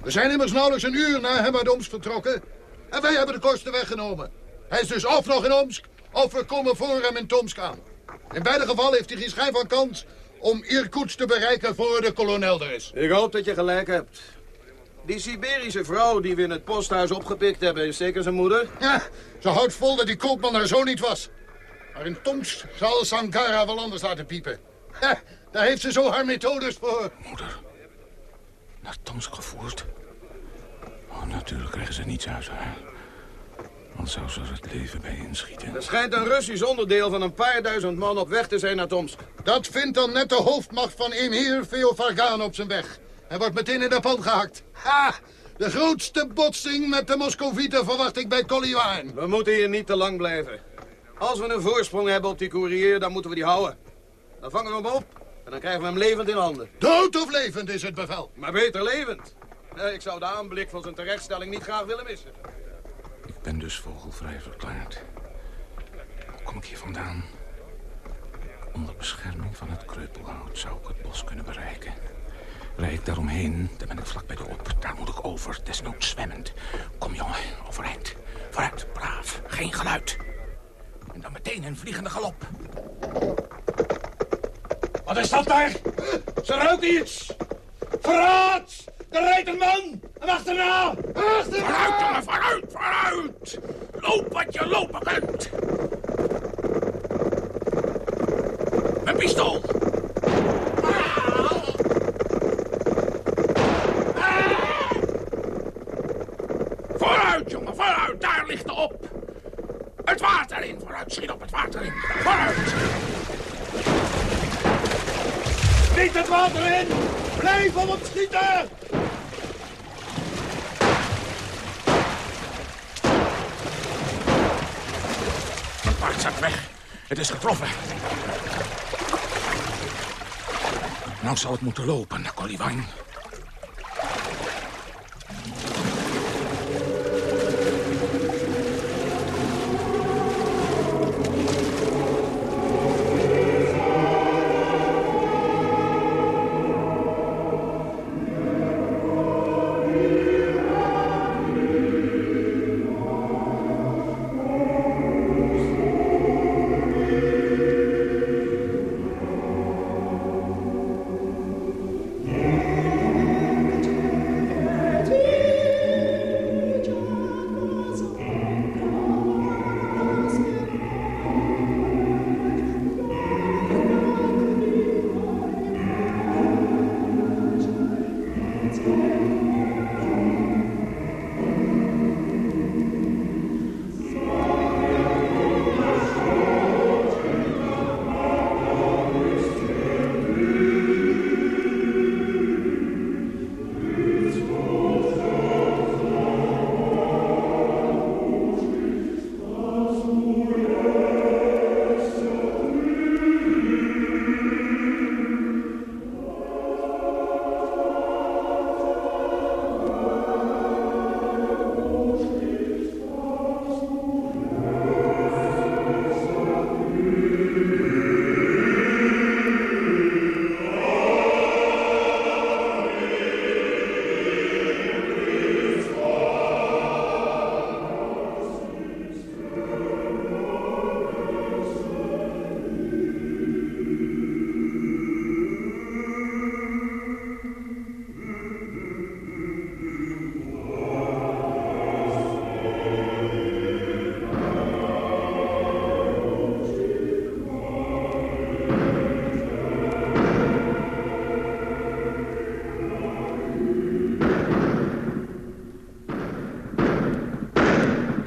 We zijn immers nauwelijks een uur na hem uit Omsk vertrokken. En wij hebben de kosten weggenomen. Hij is dus of nog in Omsk, of we komen voor hem in Tomsk aan. In beide gevallen heeft hij geen schijn van kans om Irkutsk te bereiken voor de kolonel er is. Ik hoop dat je gelijk hebt. Die Siberische vrouw die we in het posthuis opgepikt hebben... is zeker zijn moeder? Ja, ze houdt vol dat die koopman haar zo niet was. Maar in Tomsk zal Sankara wel anders laten piepen. Ja, daar heeft ze zo haar methodes voor. Moeder, naar Tomsk gevoerd? Oh, natuurlijk krijgen ze niets uit haar. Anders zou ze het leven bij inschieten. Er schijnt een Russisch onderdeel van een paar duizend man op weg te zijn naar Tomsk. Dat vindt dan net de hoofdmacht van Emir Feofargan op zijn weg. Hij wordt meteen in de pan gehakt. Ha! De grootste botsing met de Moscovieten verwacht ik bij Koliwaan. We moeten hier niet te lang blijven. Als we een voorsprong hebben op die courier, dan moeten we die houden. Dan vangen we hem op en dan krijgen we hem levend in handen. Dood of levend is het bevel. Maar beter levend. Eh, Ik zou de aanblik van zijn terechtstelling niet graag willen missen. Ik ben dus vogelvrij verklaard. Hoe kom ik hier vandaan? Onder bescherming van het kreupelhout zou ik het bos kunnen bereiken. Rijd ik daaromheen, dan ben ik vlak bij de op. Daar moet ik over, desnoods zwemmend. Kom jongen, overeind. Vooruit, braaf, geen geluid. En dan meteen een vliegende galop. Wat is dat daar? Ze ruiken iets. Verraad! Er rijdt een man! En achterna! Vooruit, jongen, vooruit, vooruit! Loop wat je lopen kunt! Mijn pistool! Vooruit, jongen, vooruit! Daar ligt de op! Het water in, vooruit, schiet op het water in! Vooruit! Niet het water in! Blijf om het schieten! Het paard zakt weg. Het is getroffen. Nou zou het moeten lopen naar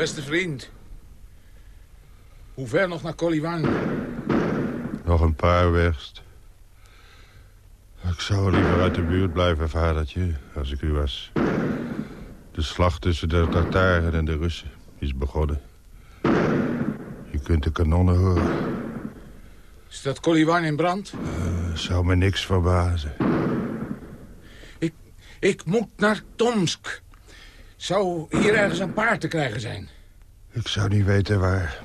Beste vriend. Hoe ver nog naar Koliwan? Nog een paar werst. Ik zou liever uit de buurt blijven, vadertje, als ik u was. De slag tussen de Tataren en de Russen is begonnen. Je kunt de kanonnen horen. Is dat Koliwan in brand? Uh, zou me niks verbazen. Ik, ik moet naar Tomsk. Zou hier ergens een paard te krijgen zijn? Ik zou niet weten waar.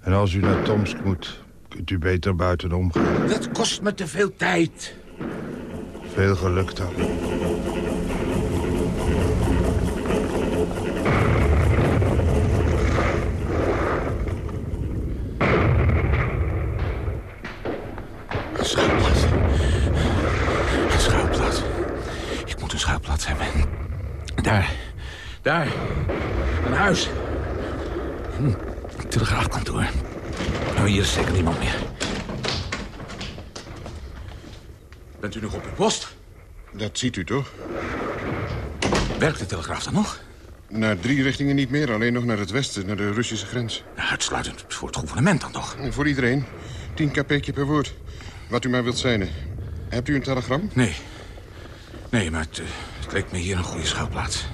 En als u naar Tomsk moet, kunt u beter buitenom gaan. Dat kost me te veel tijd. Veel geluk dan. Schuilplaats. Een schuilplaats. Ik moet een schuilplaats hebben. Daar. Daar. Een huis. Hm. Telegraafkantoor. Nou, hier is zeker niemand meer. Bent u nog op uw post? Dat ziet u toch? Werkt de telegraaf dan nog? Naar drie richtingen niet meer, alleen nog naar het westen, naar de Russische grens. Nou, uitsluitend voor het gouvernement dan toch? En voor iedereen. 10 kp'tje per woord. Wat u maar wilt zijn. Hebt u een telegram? Nee. Nee, maar het, uh, het leek me hier een goede schuilplaats.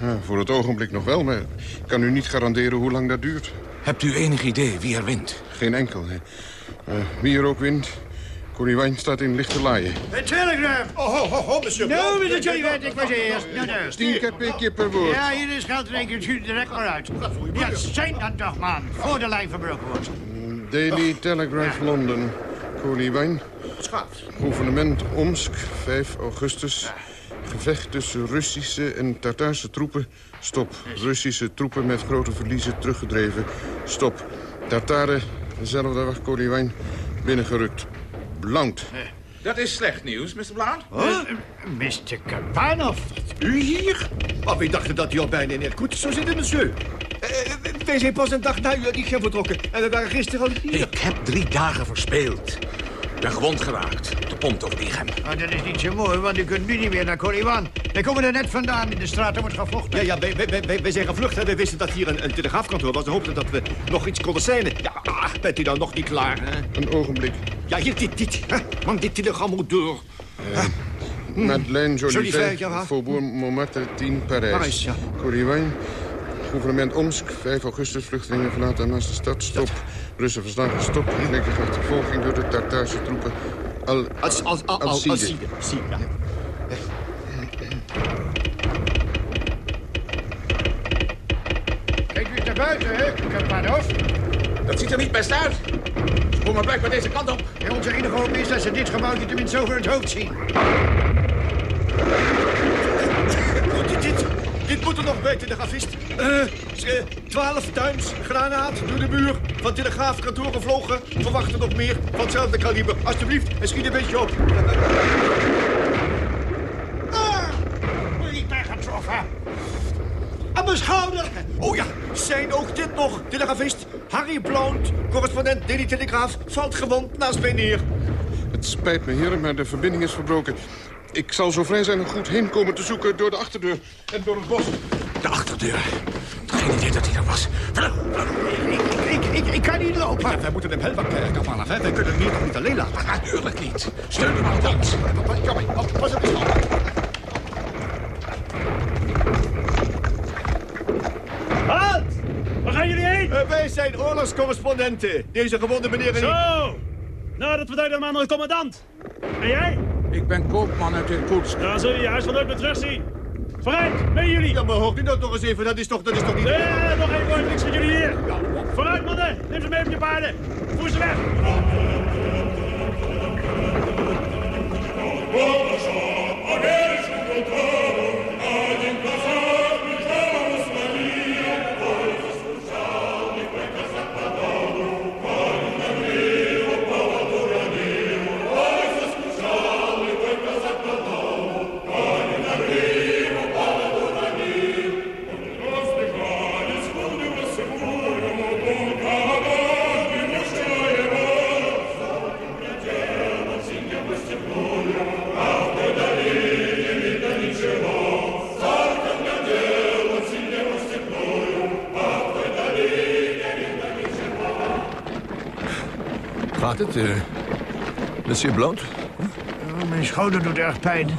Ja, voor het ogenblik nog wel, maar ik kan u niet garanderen hoe lang dat duurt. Hebt u enig idee wie er wint? Geen enkel. Hè. Uh, wie er ook wint, Connie Wijn staat in lichte laaien. Een telegram! Oh, ho, ho, ho, monsieur. Nou, meneer Wet, ik was eerst. Nou, nou. 10 kp'tje per woord. Ja, hier is geld, rekent u direct maar uit. Ja, zijn dan toch, man. Voor de lijn verbroken wordt. Daily Telegraph London. Connie Wijn. Gouvernement Omsk, 5 augustus. Gevecht tussen Russische en Tataarse troepen. Stop. Russische troepen met grote verliezen teruggedreven. Stop. Tataren, dezelfde dag Koriwijn, binnengerukt. Blount. Dat is slecht nieuws, Mr. Blount. Huh? Mr. Kapanov. U hier? Oh, we dachten dat u al bijna in Irkutsk zou zitten, monsieur. Uh, wij zijn pas een dag na u uit die vertrokken. En we waren gisteren al hier. Ik heb drie dagen verspeeld. Ik ben gewond geraakt de pont over Igem. Oh, dat is niet zo mooi, want u kunt nu niet meer naar Koriwan. Wij komen er net vandaan. In de straat wordt gevochten. Ja, ja, wij, wij, wij, wij zijn gevlucht. Hè. Wij wisten dat hier een, een telegraafkantoor was. We hoopten dat we nog iets konden zijn. Ja, ach, bent u dan nog niet klaar? Hè? Een ogenblik. Ja, hier, dit, dit. Hè? Want dit telegram moet door. Uh, Madeleine Jolivet, ja, Faubourg Montmartre 10, Parijs. Parijs, ja. Gouvernement Omsk, 5 augustus, vluchtelingen verlaten naast de stad. Stop. Russen verslagen, stop. Gelijke achtervolging door de Tartaarse troepen. Al, als, als, al, als, als, als ja. Kijk u naar buiten, hè, Kapanov? Dat ziet er niet best uit. Ze komen blijkbaar deze kant op. Ja, onze enige hoop is dat ze dit gebouwtje tenminste over het hoofd zien. Dit, dit, dit moet er nog bij, telegrafist. Uh, 12 tuins, granaat, door de muur. Van telegraafkantoor gevlogen. Verwachten nog meer van hetzelfde kaliber. Alsjeblieft, en schiet een beetje op. Ah, getroffen. Aan mijn schouder. Oh ja, zijn ook dit nog, telegrafist. Harry Blount, correspondent Daily Telegraaf, valt gewond naast mij neer. Het spijt me, heren, maar de verbinding is verbroken. Ik zal zo vrij zijn een goed heen komen te zoeken door de achterdeur en door het bos. De achterdeur. Geen idee dat hij er was. Ik, ik, ik, ik kan niet lopen. Ja, wij moeten hem helpen, Kapanov. Wij kunnen hem niet, niet alleen laten. Natuurlijk niet. Steun hem aan ons. Kom maar, pas op eens Halt! Waar gaan jullie heen? Uh, wij zijn oorlogscorrespondenten. Deze gewonde meneer en Zo! Nou, dat vertelt hem aan de commandant. En jij? Ik ben koopman uit Irkutsk. Dan zul je je huis van nooit meer terugzien. Vooruit, mee jullie! Ja, maar hoort u dat nog eens even? Dat is toch, dat is toch niet... Nee, nog even woord, niks van jullie hier. Vooruit, mannen! Neem ze mee op je paarden. Voer ze weg. Het, uh, monsieur Blount? Oh, mijn schouder doet erg pijn.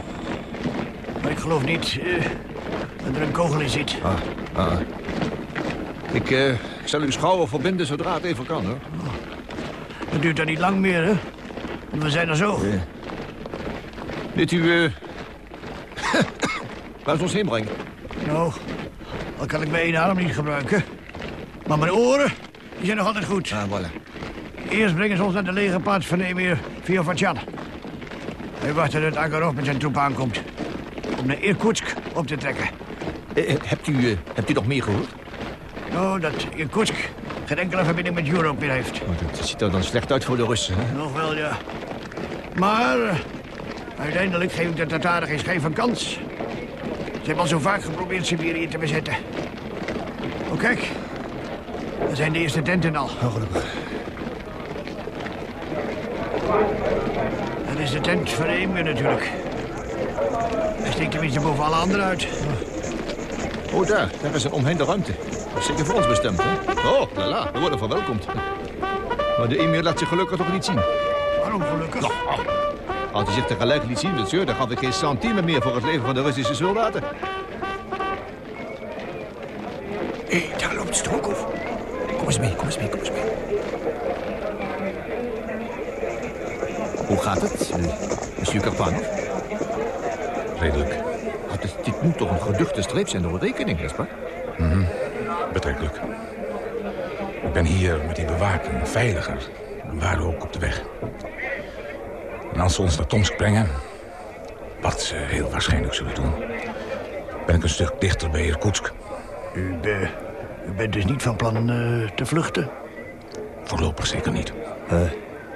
Maar ik geloof niet uh, dat er een kogel in zit. Ah, ah. Ik, uh, ik zal uw schouder verbinden zodra het even kan, hoor. Het duurt dan niet lang meer, hè? We zijn er zo. Ja. Weet u... Uh... waar ze ons heen brengen? Nou, al kan ik mijn één arm niet gebruiken. Maar mijn oren, die zijn nog altijd goed. Ah, voilà. Eerst brengen ze ons naar de legerplaats van Emir Fiofachan. Wij wachten dat Agarov met zijn troep aankomt. Om naar Irkutsk op te trekken. Eh, hebt, u, uh, hebt u nog meer gehoord? Nou, dat Irkutsk geen enkele verbinding met Europe meer heeft. Oh, dat ziet er dan slecht uit voor de Russen, hè? Nog wel, ja. Maar uh, uiteindelijk geef ik de Tataren geen schijn van kans. Ze hebben al zo vaak geprobeerd Siberië te bezetten. Oh, kijk. Daar zijn de eerste tenten al. Oh, gelukkig. Dat is de tent van Emir natuurlijk. Hij steekt tenminste boven alle anderen uit. Oh, daar. Daar is een omheinde ruimte. Dat is zeker voor ons bestemd, hè? Oh, lala. We worden verwelkomd. Maar de emir laat zich gelukkig toch niet zien. Waarom gelukkig? Nou, als hij zich tegelijk liet zien, monsieur, dan gaf ik geen centime meer voor het leven van de Russische soldaten. Hé, hey, daar loopt Strokov. Kom eens mee, kom eens mee, kom eens mee. Hoe gaat het, uh, monsieur Karpanov? Redelijk. Dit, dit, moet toch een geduchte streep zijn door een rekening, Gaspar? Mm -hmm. Betrekkelijk. Ik ben hier met die bewaking veiliger dan waren ook op de weg. En als ze ons naar Tomsk brengen, wat ze heel waarschijnlijk zullen doen... ben ik een stuk dichter bij Irkutsk. U, be, u bent dus niet van plan uh, te vluchten? Voorlopig zeker niet. Uh,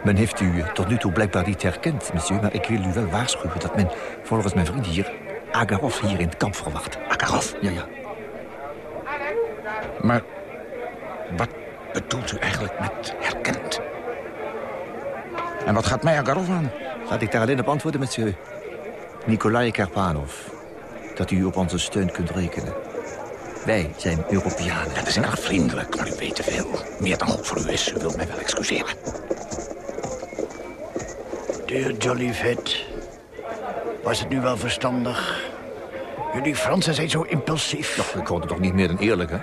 men heeft u tot nu toe blijkbaar niet herkend, monsieur... maar ik wil u wel waarschuwen dat men, volgens mijn vriend hier... Agarov hier in het kamp verwacht. Agarov? Ja, ja. Maar wat bedoelt u eigenlijk met herkend? En wat gaat mij Agarov aan? Laat ik daar alleen op antwoorden, monsieur. Nikolai Karpanov. Dat u op onze steun kunt rekenen. Wij zijn Europeanen. Dat is erg vriendelijk, maar u weet te veel. Meer dan goed voor u is. U wilt mij wel excuseren. De Jolivet. Was het nu wel verstandig? Jullie Fransen zijn zo impulsief. Nog, ik hoorde toch niet meer dan eerlijk, hè?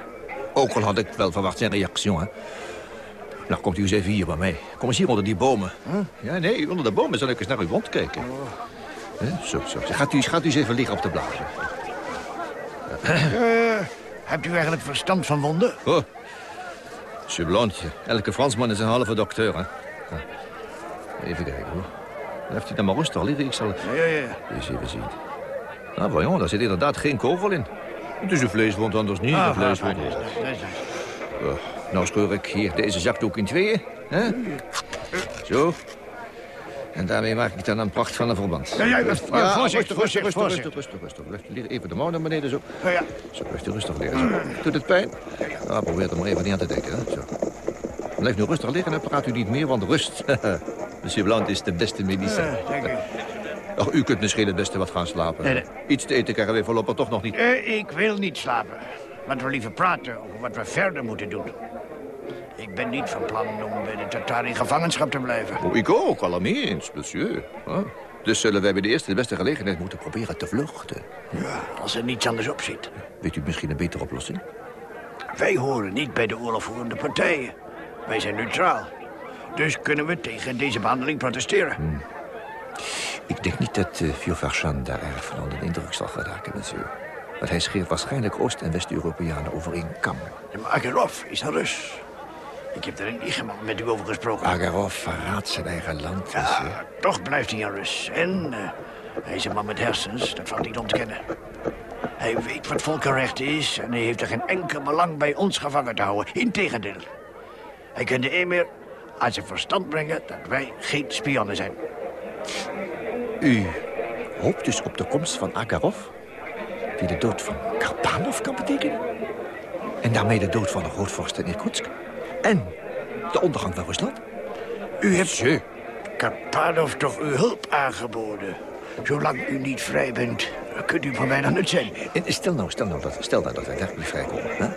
Ook al had ik wel verwacht zijn reactie, hè? Nou, komt u eens even hier bij mij. Kom eens hier onder die bomen. Huh? Ja, nee, onder de bomen zal ik eens naar u rondkijken. Oh. Zo, zo. Gaat u, gaat u eens even liggen op de blazen. Uh, hebt u eigenlijk verstand van wonden? Oh, sublantje. Elke Fransman is een halve dokter, hè? Even kijken, hoor. Blijft u dan maar rustig liggen. Ik zal... Ja, ja, ja. Eens even zien. Nou, voyons, daar zit inderdaad geen kogel in. Het is een vleeswond, anders niet. Ah, een vleeswond. Ah, oh, nou scheur ik hier deze zakdoek in tweeën. Hè? Zo. En daarmee maak ik dan een pracht van een verband. Ja, ja, ja, ah, voorzichtig, rustig, rustig, rustig, rustig, rustig. Leg even de mouw naar beneden, zo. Ja, ja. Zo, rustig, rustig liggen, zo. Doet het pijn? Nou, probeer er maar even niet aan te denken, hè. Zo. Blijf nu rustig liggen en praat u niet meer, want rust. Monsieur Blount is de beste medicijn. Ach, u kunt misschien het beste wat gaan slapen. Nee, nee. Iets te eten krijgen we voorlopig toch nog niet. Uh, ik wil niet slapen. Laten we liever praten over wat we verder moeten doen. Ik ben niet van plan om bij de Tataren in gevangenschap te blijven. Oh, ik ook, allermeens, monsieur. Huh? Dus zullen wij bij de eerste de beste gelegenheid moeten proberen te vluchten. Ja, als er niets anders op zit. Weet u misschien een betere oplossing? Wij horen niet bij de oorlogvoerende partijen. Wij zijn neutraal. Dus kunnen we tegen deze behandeling protesteren. Hmm. Ik denk niet dat uh, daar erg van onder de indruk zal geraken, monsieur. Want hij scheert waarschijnlijk Oost- en West-Europeanen over één kam. Ja, maar Agarov is een Rus. Ik heb er in Igeman met u over gesproken. Agarov verraadt zijn eigen land, Ja, monsieur. toch blijft hij een Rus. En uh, hij is een man met hersens, dat valt niet te ontkennen. Hij weet wat volkenrecht is en hij heeft er geen enkel belang bij ons gevangen te houden. Integendeel. Hij kan de emir aan zijn verstand brengen dat wij geen spionnen zijn. U hoopt dus op de komst van Agarov... die de dood van Karpanov kan betekenen? En daarmee de dood van de grootvorst in Irkutsk? En de ondergang van Rusland? U heeft Karpanov toch uw hulp aangeboden. Zolang u niet vrij bent, kunt u van mij dan nut zijn. En stel nou, stel nou dat, stel nou dat wij werkelijk vrijkomen. Hè?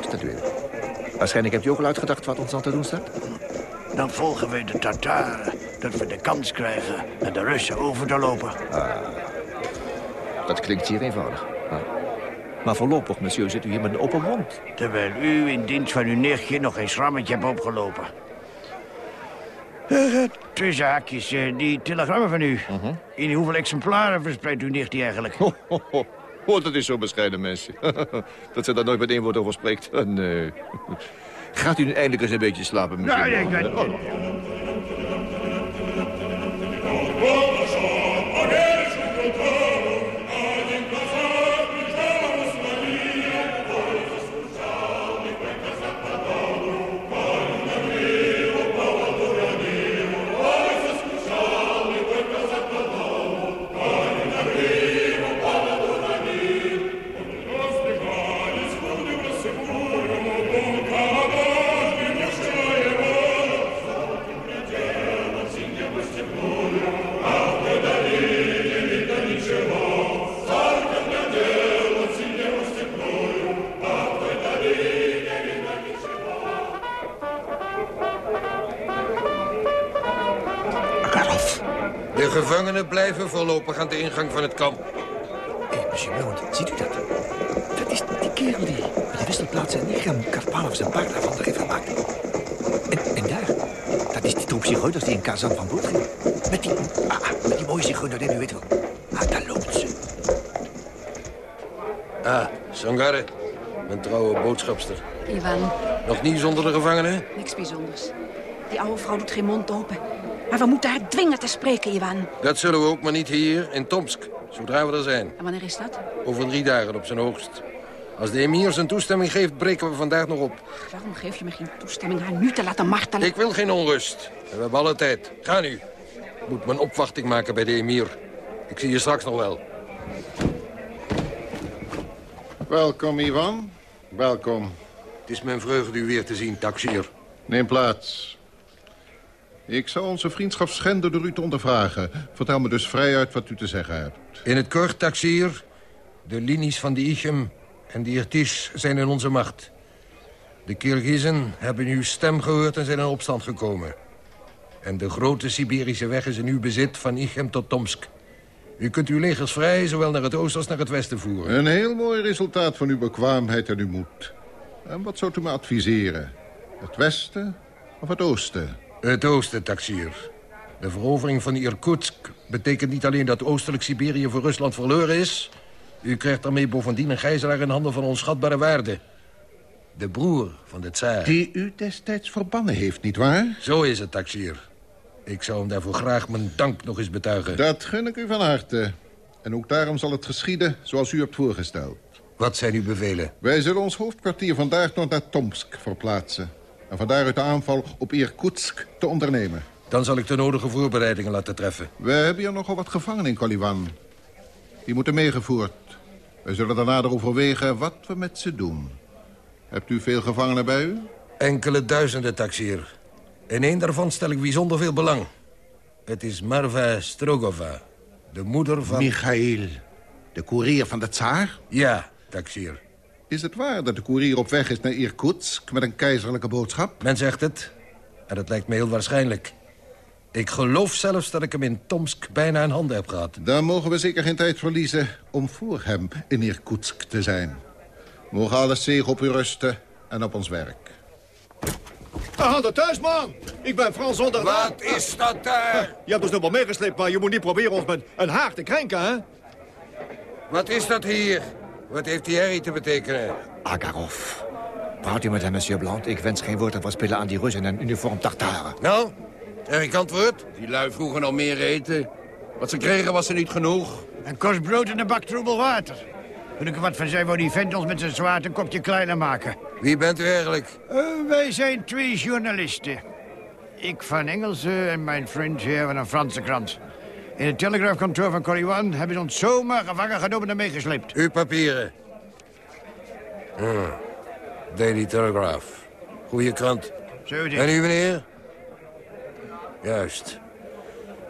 Stel u even. Waarschijnlijk hebt u ook al uitgedacht wat ons aan te doen staat. Dan volgen we de Tataren. Dat we de kans krijgen naar de Russen over te lopen. Dat klinkt zeer eenvoudig. Ah. Maar voorlopig, monsieur, zit u hier met een open mond. Terwijl u in dienst van uw nichtje nog geen schrammetje hebt opgelopen. Uh, tussen haakjes, eh, die telegrammen van u. In hoeveel exemplaren verspreidt uw nicht die eigenlijk? Oh, dat is zo'n bescheiden mensje. dat ze daar nooit met één woord over spreekt. Nee. Gaat u nu eindelijk eens een beetje slapen? Ja, nee, ik ben... ingang van het kamp. Hé, monsieur Blount, ziet u dat? Dat is die kerel die met de wisselplaats en Nichem Karpalov zijn paard daarvan heeft gemaakt. En, en daar, dat is die troep zigeuners die in Kazan van boord ging. Met die, ah, ah, met die mooie zigeuner, die u weet wel. Ah, daar loopt ze. Ah, Sangare, mijn trouwe boodschapster. Ivan, Nog niet zonder de gevangenen? niks bijzonders. Die oude vrouw doet geen mond open. Maar we moeten haar dwingen te spreken, Ivan. Dat zullen we ook, maar niet hier, in Tomsk. Zodra we er zijn. En wanneer is dat? Over drie dagen op zijn hoogst. Als de emir zijn toestemming geeft, breken we vandaag nog op. Waarom geef je me geen toestemming haar nu te laten martelen? Ik wil geen onrust. We hebben alle tijd. Ga nu. Ik moet mijn opwachting maken bij de emir. Ik zie je straks nog wel. Welkom, Ivan. Welkom. Het is mijn vreugde u weer te zien, taxier. Neem plaats. Ik zou onze vriendschap schenden door u te ondervragen. Vertel me dus vrijuit wat u te zeggen hebt. In het kort, taxier. De linies van de Ichem en de Irtish zijn in onze macht. De Kirgizen hebben uw stem gehoord en zijn in opstand gekomen. En de grote Siberische weg is in uw bezit van Ichem tot Tomsk. U kunt uw legers vrij zowel naar het oosten als naar het westen voeren. Een heel mooi resultaat van uw bekwaamheid en uw moed. En wat zou u me adviseren? Het westen of het oosten? Het oosten, taxier. De verovering van Irkutsk betekent niet alleen dat oostelijk Siberië voor Rusland verloren is... u krijgt daarmee bovendien een gijzelaar in handen van onschatbare waarde. De broer van de tsaar. Die u destijds verbannen heeft, nietwaar? Zo is het, taxier. Ik zou hem daarvoor graag mijn dank nog eens betuigen. Dat gun ik u van harte. En ook daarom zal het geschieden zoals u hebt voorgesteld. Wat zijn uw bevelen? Wij zullen ons hoofdkwartier vandaag nog naar Tomsk verplaatsen. En van daaruit de aanval op Irkutsk te ondernemen. Dan zal ik de nodige voorbereidingen laten treffen. We hebben hier nogal wat gevangenen in Koliwan. Die moeten meegevoerd. Wij zullen daarna erover wegen wat we met ze doen. Hebt u veel gevangenen bij u? Enkele duizenden, taxier. In één daarvan stel ik bijzonder veel belang. Het is Marva Strogova, de moeder van... Michail, de koerier van de tsaar? Ja, taxier. Is het waar dat de koerier op weg is naar Irkutsk met een keizerlijke boodschap? Men zegt het. En het lijkt me heel waarschijnlijk. Ik geloof zelfs dat ik hem in Tomsk bijna in handen heb gehad. Dan mogen we zeker geen tijd verliezen om voor hem in Irkutsk te zijn. Mogen alles zegen op u rusten en op ons werk. Ah, de thuis, man. Ik ben Frans zonder Wat is dat daar? Je hebt ons nog wel meegesleept, maar je moet niet proberen ons met een haak te krenken, hè? Wat is dat hier? Wat heeft die herrie te betekenen? Agarov. Praat u met hem, monsieur Blount. Ik wens geen woord te verspillen aan die Russen en uniform tartaren. Nou, heb ik antwoord? Die lui vroegen al meer eten. Wat ze kregen was er niet genoeg. Een kost brood en een bak troebel water. Toen ik er wat van zei, wou die vent ons met zijn zwaard een kopje kleiner maken. Wie bent u eigenlijk? Eh, wij zijn twee journalisten. Ik van Engelse en mijn vriend hier van een Franse krant. In het telegraafkantoor van Koliwan hebben ze ons zomaar gevangen genomen en meegesleept. Uw papieren. Hm. Daily Telegraph. Goeie krant. Zo is En u, meneer? Juist.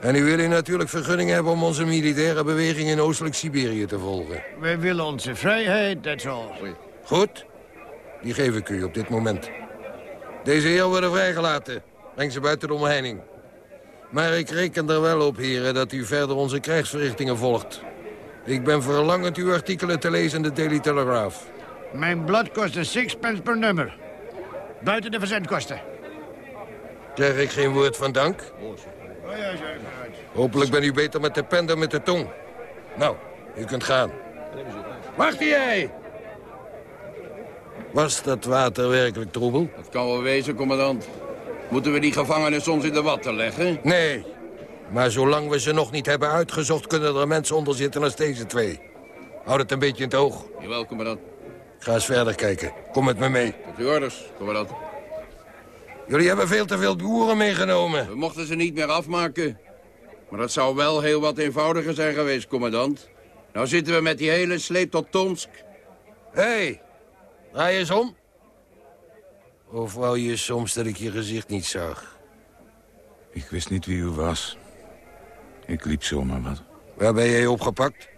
En u wil natuurlijk vergunning hebben om onze militaire beweging in Oostelijk Siberië te volgen. Wij willen onze vrijheid, that's all. Goed? Die geef ik u op dit moment. Deze heer worden vrijgelaten. Breng ze buiten de omheining. Maar ik reken er wel op, heren, dat u verder onze krijgsverrichtingen volgt. Ik ben verlangend uw artikelen te lezen in de Daily Telegraph. Mijn blad kost een sixpence per nummer. Buiten de verzendkosten. Zeg ik geen woord van dank? Hopelijk ben u beter met de pen dan met de tong. Nou, u kunt gaan. Wacht jij! Was dat water werkelijk troebel? Dat kan wel wezen, commandant. Moeten we die gevangenen soms in de watten leggen? Nee. Maar zolang we ze nog niet hebben uitgezocht... kunnen er mensen onder zitten als deze twee. Houd het een beetje in het oog. Jawel, commandant. Ga eens verder kijken. Kom met me mee. Tot uw orders, commandant. Jullie hebben veel te veel boeren meegenomen. We mochten ze niet meer afmaken. Maar dat zou wel heel wat eenvoudiger zijn geweest, commandant. Nou zitten we met die hele sleep tot Tomsk. Hé, hey, draai eens om. Of wou je soms dat ik je gezicht niet zag? Ik wist niet wie u was. Ik liep zomaar wat. Waar ben jij opgepakt?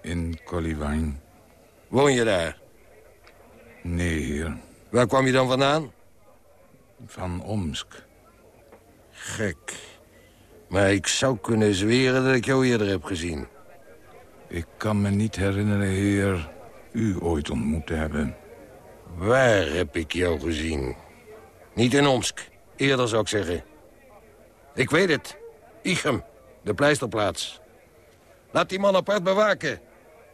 In Koliwijn. Woon je daar? Nee, heer. Waar kwam je dan vandaan? Van Omsk. Gek. Maar ik zou kunnen zweren dat ik jou eerder heb gezien. Ik kan me niet herinneren, heer, u ooit ontmoet te hebben. Waar heb ik jou gezien? Niet in Omsk. Eerder zou ik zeggen. Ik weet het. Ichem, de pleisterplaats. Laat die man apart bewaken.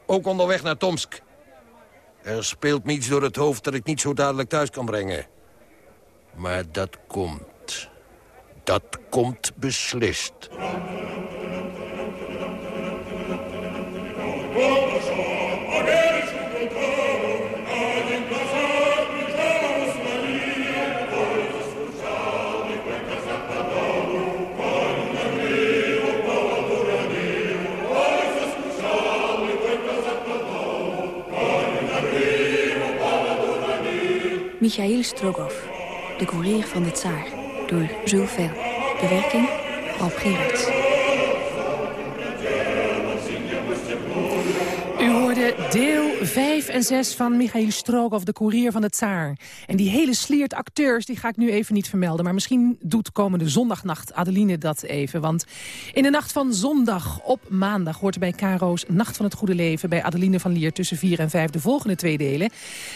Ook onderweg naar Tomsk. Er speelt me iets door het hoofd dat ik niet zo dadelijk thuis kan brengen. Maar dat komt. Dat komt beslist. Michail Strogoff, de courier van de tsaar, door Jules. Bewerking Rob Gerards. U hoorde deel 5 en 6 van Michail Strogoff, de koerier van de Tsaar. En die hele sliert acteurs, die ga ik nu even niet vermelden. Maar misschien doet komende zondagnacht Adeline dat even. Want in de nacht van zondag op maandag hoort bij Caro's Nacht van het Goede Leven... bij Adeline van Lier tussen 4 en 5 de volgende twee delen.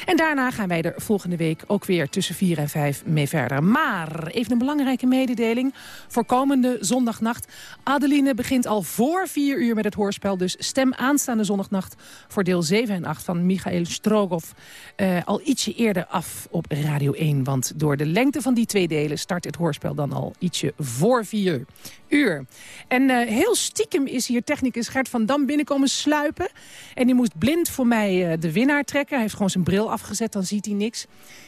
En daarna gaan wij er volgende week ook weer tussen 4 en 5 mee verder. Maar even een belangrijke mededeling voor komende zondagnacht. Adeline begint al voor 4 uur met het hoorspel. Dus stem aanstaande zondagnacht voor deel 7 en 8 van Michael Strogoff uh, al ietsje eerder af op Radio 1. Want door de lengte van die twee delen start het hoorspel dan al ietsje voor 4 uur. En uh, heel stiekem is hier technicus Gert van Dam binnenkomen sluipen. En die moest blind voor mij uh, de winnaar trekken. Hij heeft gewoon zijn bril afgezet, dan ziet hij niks.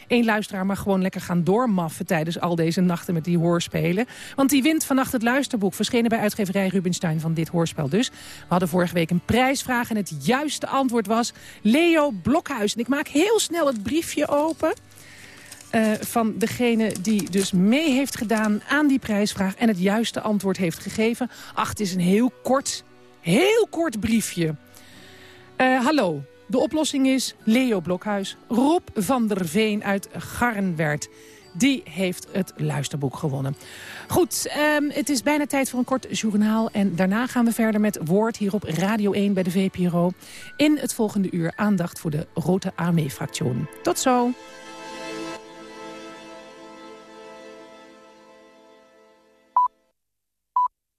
Eén luisteraar mag gewoon lekker gaan doormaffen tijdens al deze nachten met die hoorspelen. Want die wint vannacht het luisterboek. Verschenen bij uitgeverij Rubinstein van dit hoorspel dus. We hadden vorige week een prijsvraag en het juiste antwoord was Leo Blokhuis. En ik maak heel snel het briefje open. Uh, van degene die dus mee heeft gedaan aan die prijsvraag... en het juiste antwoord heeft gegeven. Ach, het is een heel kort, heel kort briefje. Uh, hallo, de oplossing is Leo Blokhuis. Rob van der Veen uit Garnwerd. Die heeft het luisterboek gewonnen. Goed, um, het is bijna tijd voor een kort journaal. En daarna gaan we verder met Woord hier op Radio 1 bij de VPRO. In het volgende uur aandacht voor de Rote Armee-fractie. Tot zo!